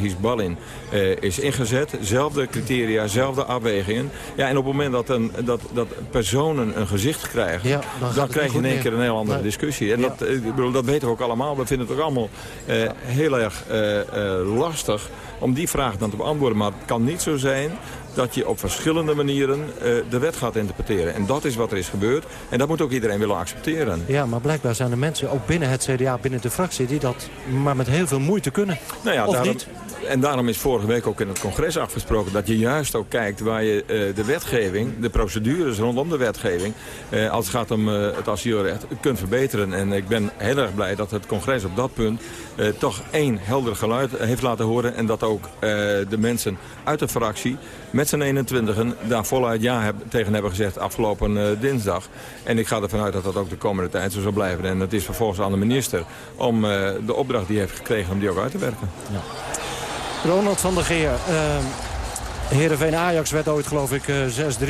Speaker 18: eh, is ingezet. Zelfde criteria, zelfde afwegingen. Ja, en op het moment dat, een, dat, dat personen een gezicht krijgen...
Speaker 16: Ja, dan
Speaker 18: krijg je in één keer een heel andere
Speaker 16: Nee.
Speaker 18: discussie. En dat, eh, ik bedoel, dat weten we ook allemaal. We vinden het ook allemaal eh, heel erg eh, lastig om die vraag dan te beantwoorden. Maar het kan niet zo zijn dat je op verschillende manieren de wet gaat interpreteren. En dat is wat er is gebeurd. En dat moet ook iedereen willen accepteren.
Speaker 16: Ja, maar blijkbaar zijn er mensen, ook binnen het CDA, binnen de fractie... die dat maar met heel veel moeite kunnen.
Speaker 18: Nou ja,
Speaker 16: of
Speaker 18: daarom,
Speaker 16: niet?
Speaker 18: En daarom is vorige week ook in het congres afgesproken... dat je juist ook kijkt waar je eh, de wetgeving, de procedures rondom de wetgeving... eh, als het gaat om eh, het asielrecht, kunt verbeteren. En ik ben heel erg blij dat het congres op dat punt... toch één helder geluid heeft laten horen... en dat ook de mensen uit de fractie met z'n 21 daar voluit ja tegen hebben gezegd afgelopen dinsdag. En ik ga ervan uit dat dat ook de komende tijd zo zal blijven. En het is vervolgens aan de minister om de opdracht die hij heeft gekregen om die ook uit te werken.
Speaker 16: Ronald van der Geer. Uh, Heerenveen Ajax werd ooit geloof ik eh,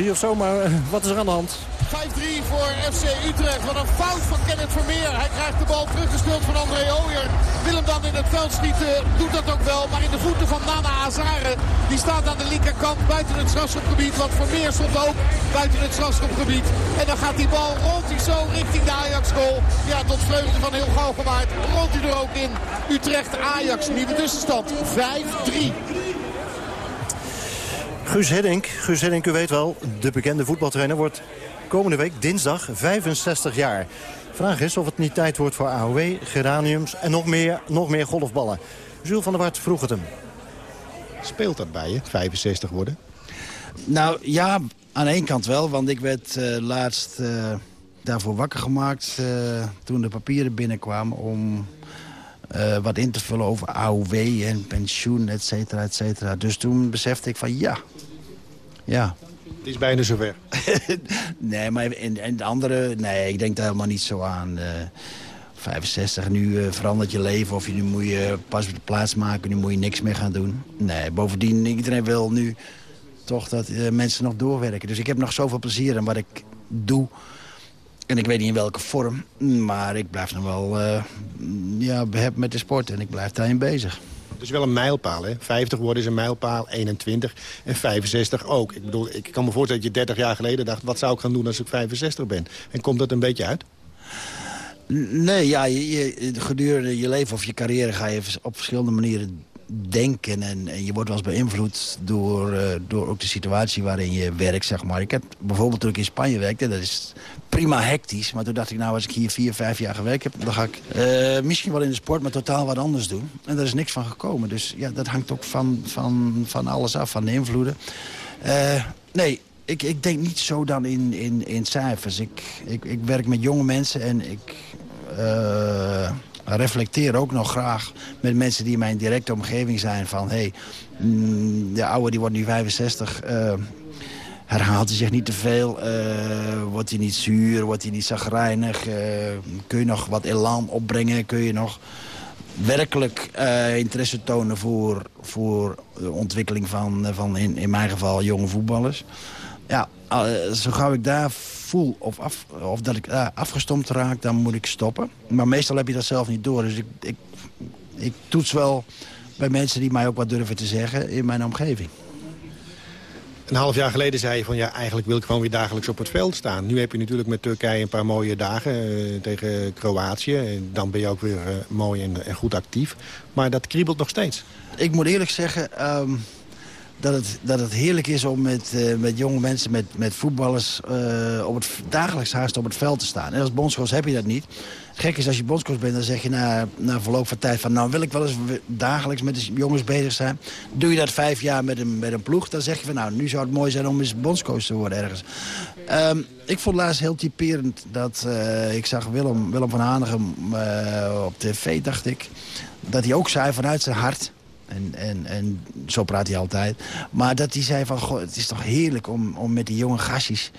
Speaker 16: 6-3 of zo. Maar eh, wat is er aan de hand?
Speaker 4: 5-3 voor FC Utrecht. Wat een fout van Kenneth Vermeer. Hij krijgt de bal teruggespeeld van André Ooyer. Wil hem dan in het veld schieten. Doet dat ook wel. Maar in de voeten van Nana Azare. Die staat aan de linkerkant buiten het strafschopgebied. Want Vermeer stond ook buiten het strafschopgebied. En dan gaat die bal, rolt hij zo richting de Ajax goal. Ja, tot vreugde van heel gauw gemaakt. Rolt hij er ook in. Utrecht Ajax. Nieuwe tussenstand. 5-3.
Speaker 16: Guus Hiddink, Guus Hiddink, u weet wel, de bekende voetbaltrainer wordt komende week dinsdag 65 jaar. Vraag is of het niet tijd wordt voor AOW, geraniums en nog meer, nog meer golfballen. Jules van der Wart vroeg het hem.
Speaker 17: Speelt dat bij je, 65 worden?
Speaker 23: Nou ja, aan de kant wel, want ik werd uh, laatst uh, daarvoor wakker gemaakt... Uh, toen de papieren binnenkwamen om wat in te vullen over AOW en pensioen, et cetera, et cetera. Dus toen besefte ik van ja, ja.
Speaker 17: Het is bijna zover.
Speaker 23: nee, maar in, in de andere, nee, ik denk daar helemaal niet zo aan. 65, nu uh, verandert je leven of je, nu moet je pas op de plaats maken, nu moet je niks meer gaan doen. Nee, bovendien, iedereen wil nu toch dat uh, mensen nog doorwerken. Dus ik heb nog zoveel plezier in wat ik doe. En ik weet niet in welke vorm, maar ik blijf nog wel ja, met de sport en ik blijf daarin bezig.
Speaker 17: Het is wel een mijlpaal, hè? 50 worden is een mijlpaal, 21 en 65 ook. Ik bedoel, ik kan me voorstellen dat je 30 jaar geleden dacht... wat zou ik gaan doen als ik 65 ben? En komt dat een beetje uit?
Speaker 23: Nee, ja, je, gedurende je leven of je carrière ga je op verschillende manieren denken. En, je wordt wel eens beïnvloed door, uh, door ook de situatie waarin je werkt, zeg maar. Ik heb bijvoorbeeld toen ik in Spanje werkte, dat is prima hectisch. Maar toen dacht ik, nou, als ik hier vier, vijf jaar gewerkt heb... dan ga ik uh, misschien wel in de sport, maar totaal wat anders doen. En daar is niks van gekomen. Dus ja, dat hangt ook van, van, van alles af, van de invloeden. Uh, nee, ik, ik denk niet zo dan in, in, in cijfers. Ik, ik, ik werk met jonge mensen en ik reflecteer ook nog graag met mensen die in mijn directe omgeving zijn van... hey, mm, de oude die wordt nu 65, uh, herhaalt hij zich niet te veel? Uh, wordt hij niet zuur? Wordt hij niet zagrijnig? Uh, kun je nog wat elan opbrengen? Kun je nog werkelijk interesse tonen voor, voor de ontwikkeling van, van in, in mijn geval, jonge voetballers? Ja, zo gauw ik daar voel of, af, of dat ik afgestompt raak, dan moet ik stoppen. Maar meestal heb je dat zelf niet door. Dus ik, ik, ik toets wel bij mensen die mij ook wat durven te zeggen in mijn omgeving.
Speaker 17: Een half jaar geleden zei je van ja, eigenlijk wil ik gewoon weer dagelijks op het veld staan. Nu heb je natuurlijk met Turkije een paar mooie dagen uh, tegen Kroatië. En dan ben je ook weer uh, mooi en, en, goed actief. Maar dat kriebelt nog steeds.
Speaker 23: Ik moet eerlijk zeggen... Um dat het, dat het heerlijk is om met, uh, met jonge mensen, met, met voetballers... Uh, op het, dagelijks haast op het veld te staan. En als bondscoach heb je dat niet. Gek is, als je bondscoach bent, dan zeg je na, na verloop van tijd van... nou wil ik wel eens dagelijks met de jongens bezig zijn. Doe je dat vijf jaar met een, met een ploeg, dan zeg je van... nou, nu zou het mooi zijn om eens bondscoach te worden ergens. Um, ik vond laatst heel typerend dat... Uh, ik zag Willem, Willem van Hanegem op tv, dacht ik... dat hij ook zei vanuit zijn hart en, en, en zo praat hij altijd. Maar dat hij zei van, goh, het is toch heerlijk om, om met die jonge gastjes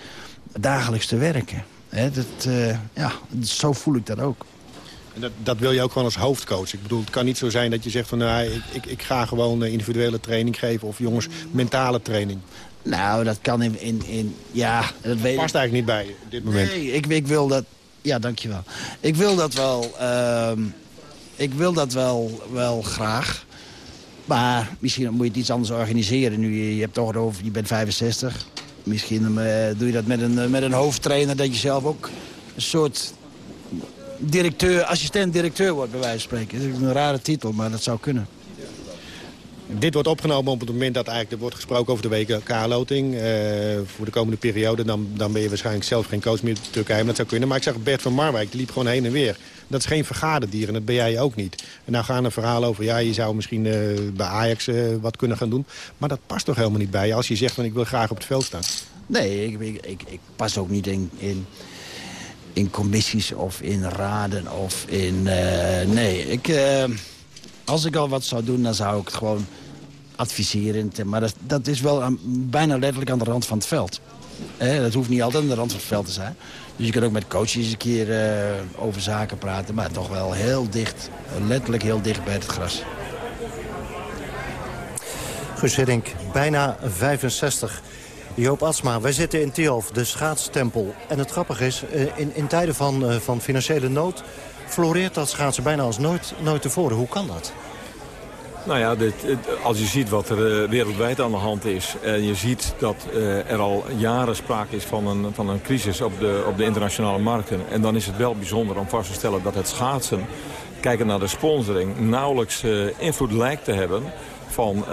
Speaker 23: dagelijks te werken. He, dat, uh, ja, zo voel ik dat ook.
Speaker 17: En dat, dat wil je ook gewoon als hoofdcoach. Ik bedoel, het kan niet zo zijn dat je zegt van... Nou, ik, ik, ik ga gewoon eh, individuele training geven of jongens mentale training.
Speaker 23: Nou, dat kan in... in, in ja, dat weet
Speaker 17: past eigenlijk niet bij je op dit moment.
Speaker 23: Nee, ik, ik wil dat... Ja, dankjewel. Ik wil dat wel... Uh, ik wil dat wel, wel graag. Maar misschien moet je het iets anders organiseren. Nu, je, hebt toch over, je bent 65. Misschien uh, doe je dat met een, met een hoofdtrainer... dat je zelf ook een soort directeur, assistent-directeur wordt, bij wijze van spreken. Dat is een rare titel, maar dat zou kunnen.
Speaker 17: Dit wordt opgenomen op het moment dat eigenlijk er wordt gesproken over de WK-loting. Uh, voor de komende periode. Dan, dan ben je waarschijnlijk zelf geen coach meer in Turkije. Maar dat zou kunnen. Maar ik zag Bert van Marwijk, die liep gewoon heen en weer. Dat is geen vergaderdier en dat ben jij ook niet. En nou gaan er verhalen over, ja, je zou misschien uh, bij Ajax uh, wat kunnen gaan doen. Maar dat past toch helemaal niet bij je als je zegt van ik wil graag op het veld staan.
Speaker 23: Nee, ik, ik, ik, pas ook niet in, in, in commissies of in raden of in... Nee, ik, als ik al wat zou doen, dan zou ik het gewoon adviserend. Maar dat, is wel bijna letterlijk aan de rand van het veld. dat hoeft niet altijd aan de rand van het veld te zijn. Dus je kunt ook met coaches een keer uh, over zaken praten. Maar toch wel heel dicht, letterlijk heel dicht bij het gras.
Speaker 16: Guus Hiddink, bijna 65. Joop Atsma, wij zitten in Tialf, de schaatstempel. En het grappige is, in, in tijden van, van financiële nood... floreert dat schaatsen bijna als nooit, nooit tevoren. Hoe kan dat?
Speaker 18: Nou ja, dit, als je ziet wat er wereldwijd aan de hand is... en je ziet dat er al jaren sprake is van een, van een crisis op de, op de internationale markten... en dan is het wel bijzonder om vast te stellen dat het schaatsen... kijken naar de sponsoring, nauwelijks invloed lijkt te hebben van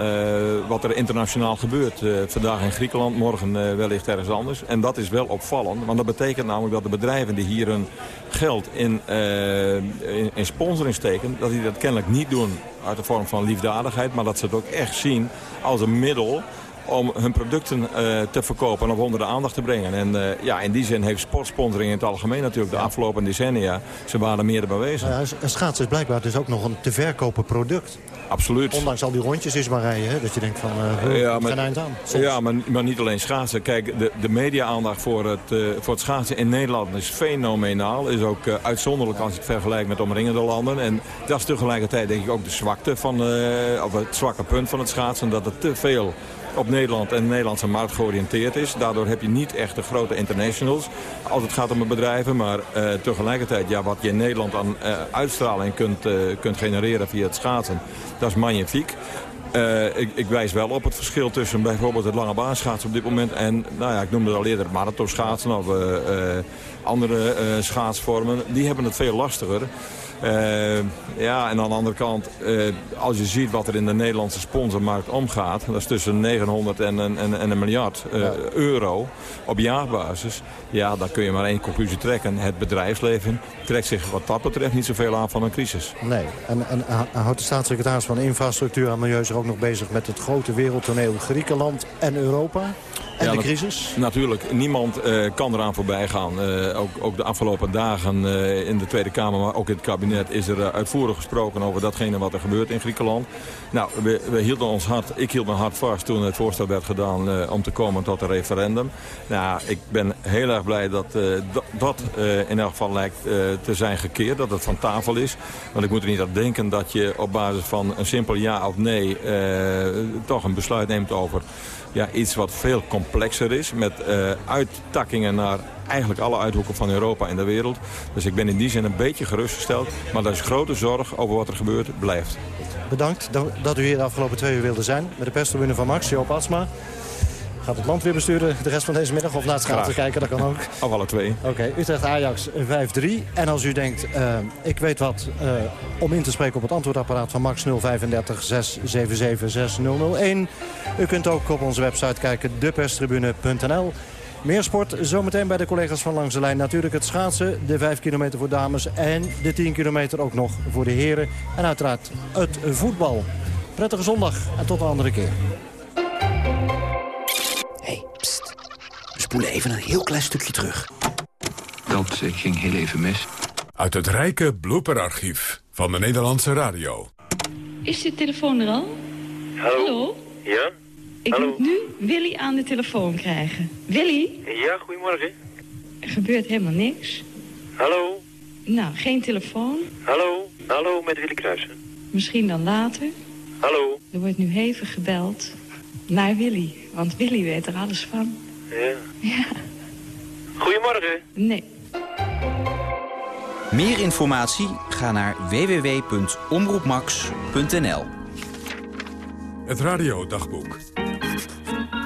Speaker 18: wat er internationaal gebeurt. vandaag in Griekenland, morgen wellicht ergens anders. En dat is wel opvallend, want dat betekent namelijk dat de bedrijven die hier hun geld in, in, in sponsoring steken... dat die dat kennelijk niet doen uit de vorm van liefdadigheid... maar dat ze het ook echt zien als een middel om hun producten uh, te verkopen en op onder de aandacht te brengen. En uh, ja, in die zin heeft sportsponsoring in het algemeen natuurlijk de afgelopen decennia zijn waarde meer bewezen.
Speaker 16: Ja, schaatsen is blijkbaar dus ook nog een te verkopen product.
Speaker 18: Absoluut.
Speaker 16: Ondanks al die rondjes is maar rijden, hè, dat je denkt van, uh, ja, maar, eind aan.
Speaker 18: Ja, maar, maar, niet alleen schaatsen. Kijk, de, de media-aandacht voor, het, voor het schaatsen in Nederland is fenomenaal. Is ook uitzonderlijk als ik het vergelijk met omringende landen. En dat is tegelijkertijd denk ik ook de zwakte van, of het zwakke punt van het schaatsen. Dat het te veel op Nederland en de Nederlandse markt georiënteerd is. Daardoor heb je niet echt de grote internationals als het gaat om bedrijven. Maar uh, tegelijkertijd, ja, wat je in Nederland aan uh, uitstraling kunt, uh, kunt genereren via het schaatsen, dat is magnifiek. Ik, ik, wijs wel op het verschil tussen bijvoorbeeld het lange baanschaatsen op dit moment... en, nou ja, ik noemde al eerder marathonschaatsen of uh, uh, andere schaatsvormen. Die hebben het veel lastiger. Uh, ja, en aan de andere kant, uh, als je ziet wat er in de Nederlandse sponsormarkt omgaat... dat is tussen 900 en, en, en een miljard uh, ja. euro op jaarbasis... ja, dan kun je maar één conclusie trekken. Het bedrijfsleven trekt zich wat dat betreft niet zoveel aan van een crisis.
Speaker 16: Nee, en, en houdt de staatssecretaris van Infrastructuur en Milieu zich ook nog bezig... met het grote wereldtoneel Griekenland en Europa? En ja, de crisis?
Speaker 18: Natuurlijk, niemand uh, kan eraan voorbij gaan. Uh, ook, ook, de afgelopen dagen uh, in de Tweede Kamer, maar ook in het kabinet... is er uitvoerig gesproken over datgene wat er gebeurt in Griekenland. Nou, we, we hielden ons hart, ik hield mijn hart vast toen het voorstel werd gedaan... om te komen tot een referendum. Nou, ik ben heel erg blij dat dat in elk geval lijkt te zijn gekeerd. Dat het van tafel is. Want ik moet er niet aan denken dat je op basis van een simpel ja of nee... toch een besluit neemt over ja, iets wat veel complexer is. Met uh, uittakkingen naar eigenlijk alle uithoeken van Europa en de wereld. Dus ik ben in die zin een beetje gerustgesteld. Maar er is grote zorg over wat er gebeurt, blijft.
Speaker 16: Bedankt dat u hier de afgelopen twee uur wilde zijn. Met de perstribune van Max, Joop Asma. Gaat het land weer besturen de rest van deze middag? Of naar het schaatsen kijken, dat kan ook.
Speaker 18: Of alle twee.
Speaker 16: Oké, okay, Utrecht-Ajax 5-3. En als u denkt, uh, ik weet wat, uh, om in te spreken op het antwoordapparaat van Max 035 677 6001. U kunt ook op onze website kijken, deperstribune.nl. Meer sport zometeen bij de collega's van Langs de Lijn. Natuurlijk het schaatsen, de 5 kilometer voor dames en de 10 kilometer ook nog voor de heren. En uiteraard het voetbal. Prettige zondag en tot een andere keer.
Speaker 24: Spoelen even een heel klein stukje terug.
Speaker 25: Dat ging heel even mis.
Speaker 1: Uit het rijke blooperarchief van de Nederlandse radio.
Speaker 26: Is de telefoon er al?
Speaker 25: Hallo?
Speaker 26: Hallo?
Speaker 25: Ja?
Speaker 26: Ik
Speaker 25: Hallo?
Speaker 26: moet nu Willy aan de telefoon krijgen. Willy?
Speaker 25: Ja, goedemorgen.
Speaker 26: Er gebeurt helemaal niks.
Speaker 25: Hallo?
Speaker 26: Nou, geen telefoon.
Speaker 25: Hallo? Hallo, met Willy Kruijsen.
Speaker 26: Misschien dan later.
Speaker 25: Hallo?
Speaker 26: Er wordt nu hevig gebeld naar Willy. Want Willy weet er alles van.
Speaker 25: Ja.
Speaker 26: Ja.
Speaker 25: Goedemorgen.
Speaker 26: Nee.
Speaker 24: Meer informatie? Ga naar www.omroepmax.nl
Speaker 1: Het radiodagboek.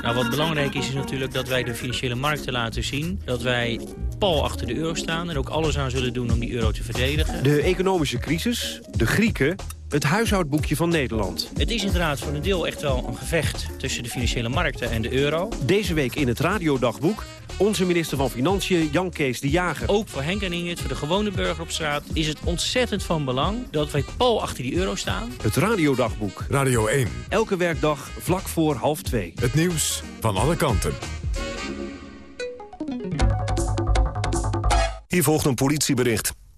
Speaker 27: Nou, wat belangrijk is, is natuurlijk dat wij de financiële markten laten zien. Dat wij pal achter de euro staan en ook alles aan zullen doen om die euro te verdedigen.
Speaker 28: De economische crisis, de Grieken, het huishoudboekje van Nederland.
Speaker 27: Het is inderdaad voor een deel echt wel een gevecht tussen de financiële markten en de euro.
Speaker 28: Deze week in het radiodagboek onze minister van Financiën, Jan Kees de Jager.
Speaker 27: Ook voor Henk en Ingrid, voor de gewone burger op straat... is het ontzettend van belang dat wij pal achter die euro staan.
Speaker 28: Het radiodagboek.
Speaker 1: Radio 1.
Speaker 28: Elke werkdag vlak voor half twee.
Speaker 1: Het nieuws van alle kanten.
Speaker 29: Hier volgt een politiebericht.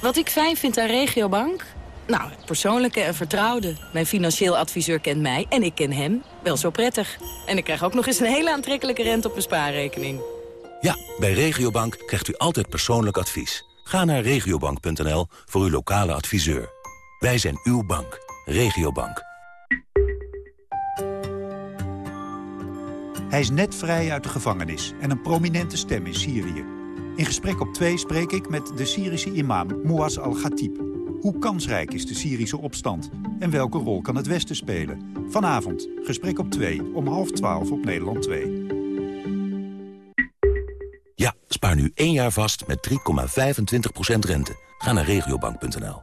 Speaker 30: Wat ik fijn vind aan Regiobank? Nou, het persoonlijke en vertrouwde. Mijn financieel adviseur kent mij en ik ken hem wel zo prettig. En ik krijg ook nog eens een hele aantrekkelijke rente op mijn spaarrekening.
Speaker 31: Ja, bij Regiobank krijgt u altijd persoonlijk advies. Ga naar regiobank.nl voor uw lokale adviseur. Wij zijn uw bank. Regiobank.
Speaker 32: Hij is net vrij uit de gevangenis en een prominente stem in Syrië. In gesprek op 2 spreek ik met de Syrische imam Mouaz al-Khatib. Hoe kansrijk is de Syrische opstand? En welke rol kan het Westen spelen? Vanavond, gesprek op 2, om half 12 op Nederland 2.
Speaker 33: Ja, spaar nu één jaar vast met 3,25% rente. Ga naar regiobank.nl.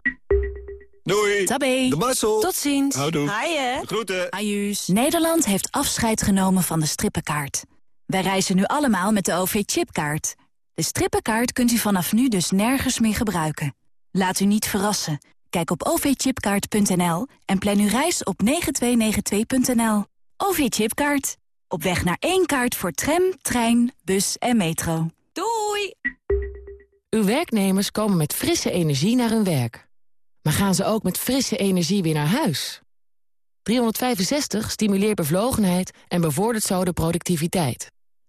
Speaker 34: Doei.
Speaker 35: Tabé.
Speaker 34: De Marcel.
Speaker 35: Tot ziens.
Speaker 34: Houdoe.
Speaker 35: Haaien.
Speaker 34: Groeten.
Speaker 35: Ajuus. Nederland heeft afscheid genomen van de strippenkaart. Wij reizen nu allemaal met de OV-chipkaart. De strippenkaart kunt u vanaf nu dus nergens meer gebruiken. Laat u niet verrassen. Kijk op ovchipkaart.nl en plan uw reis op 9292.nl. OV-chipkaart. Op weg naar één kaart voor tram, trein, bus en metro.
Speaker 36: Doei! Uw werknemers komen met frisse energie naar hun werk. Maar gaan ze ook met frisse energie weer naar huis? 365 stimuleert bevlogenheid en bevordert zo de productiviteit.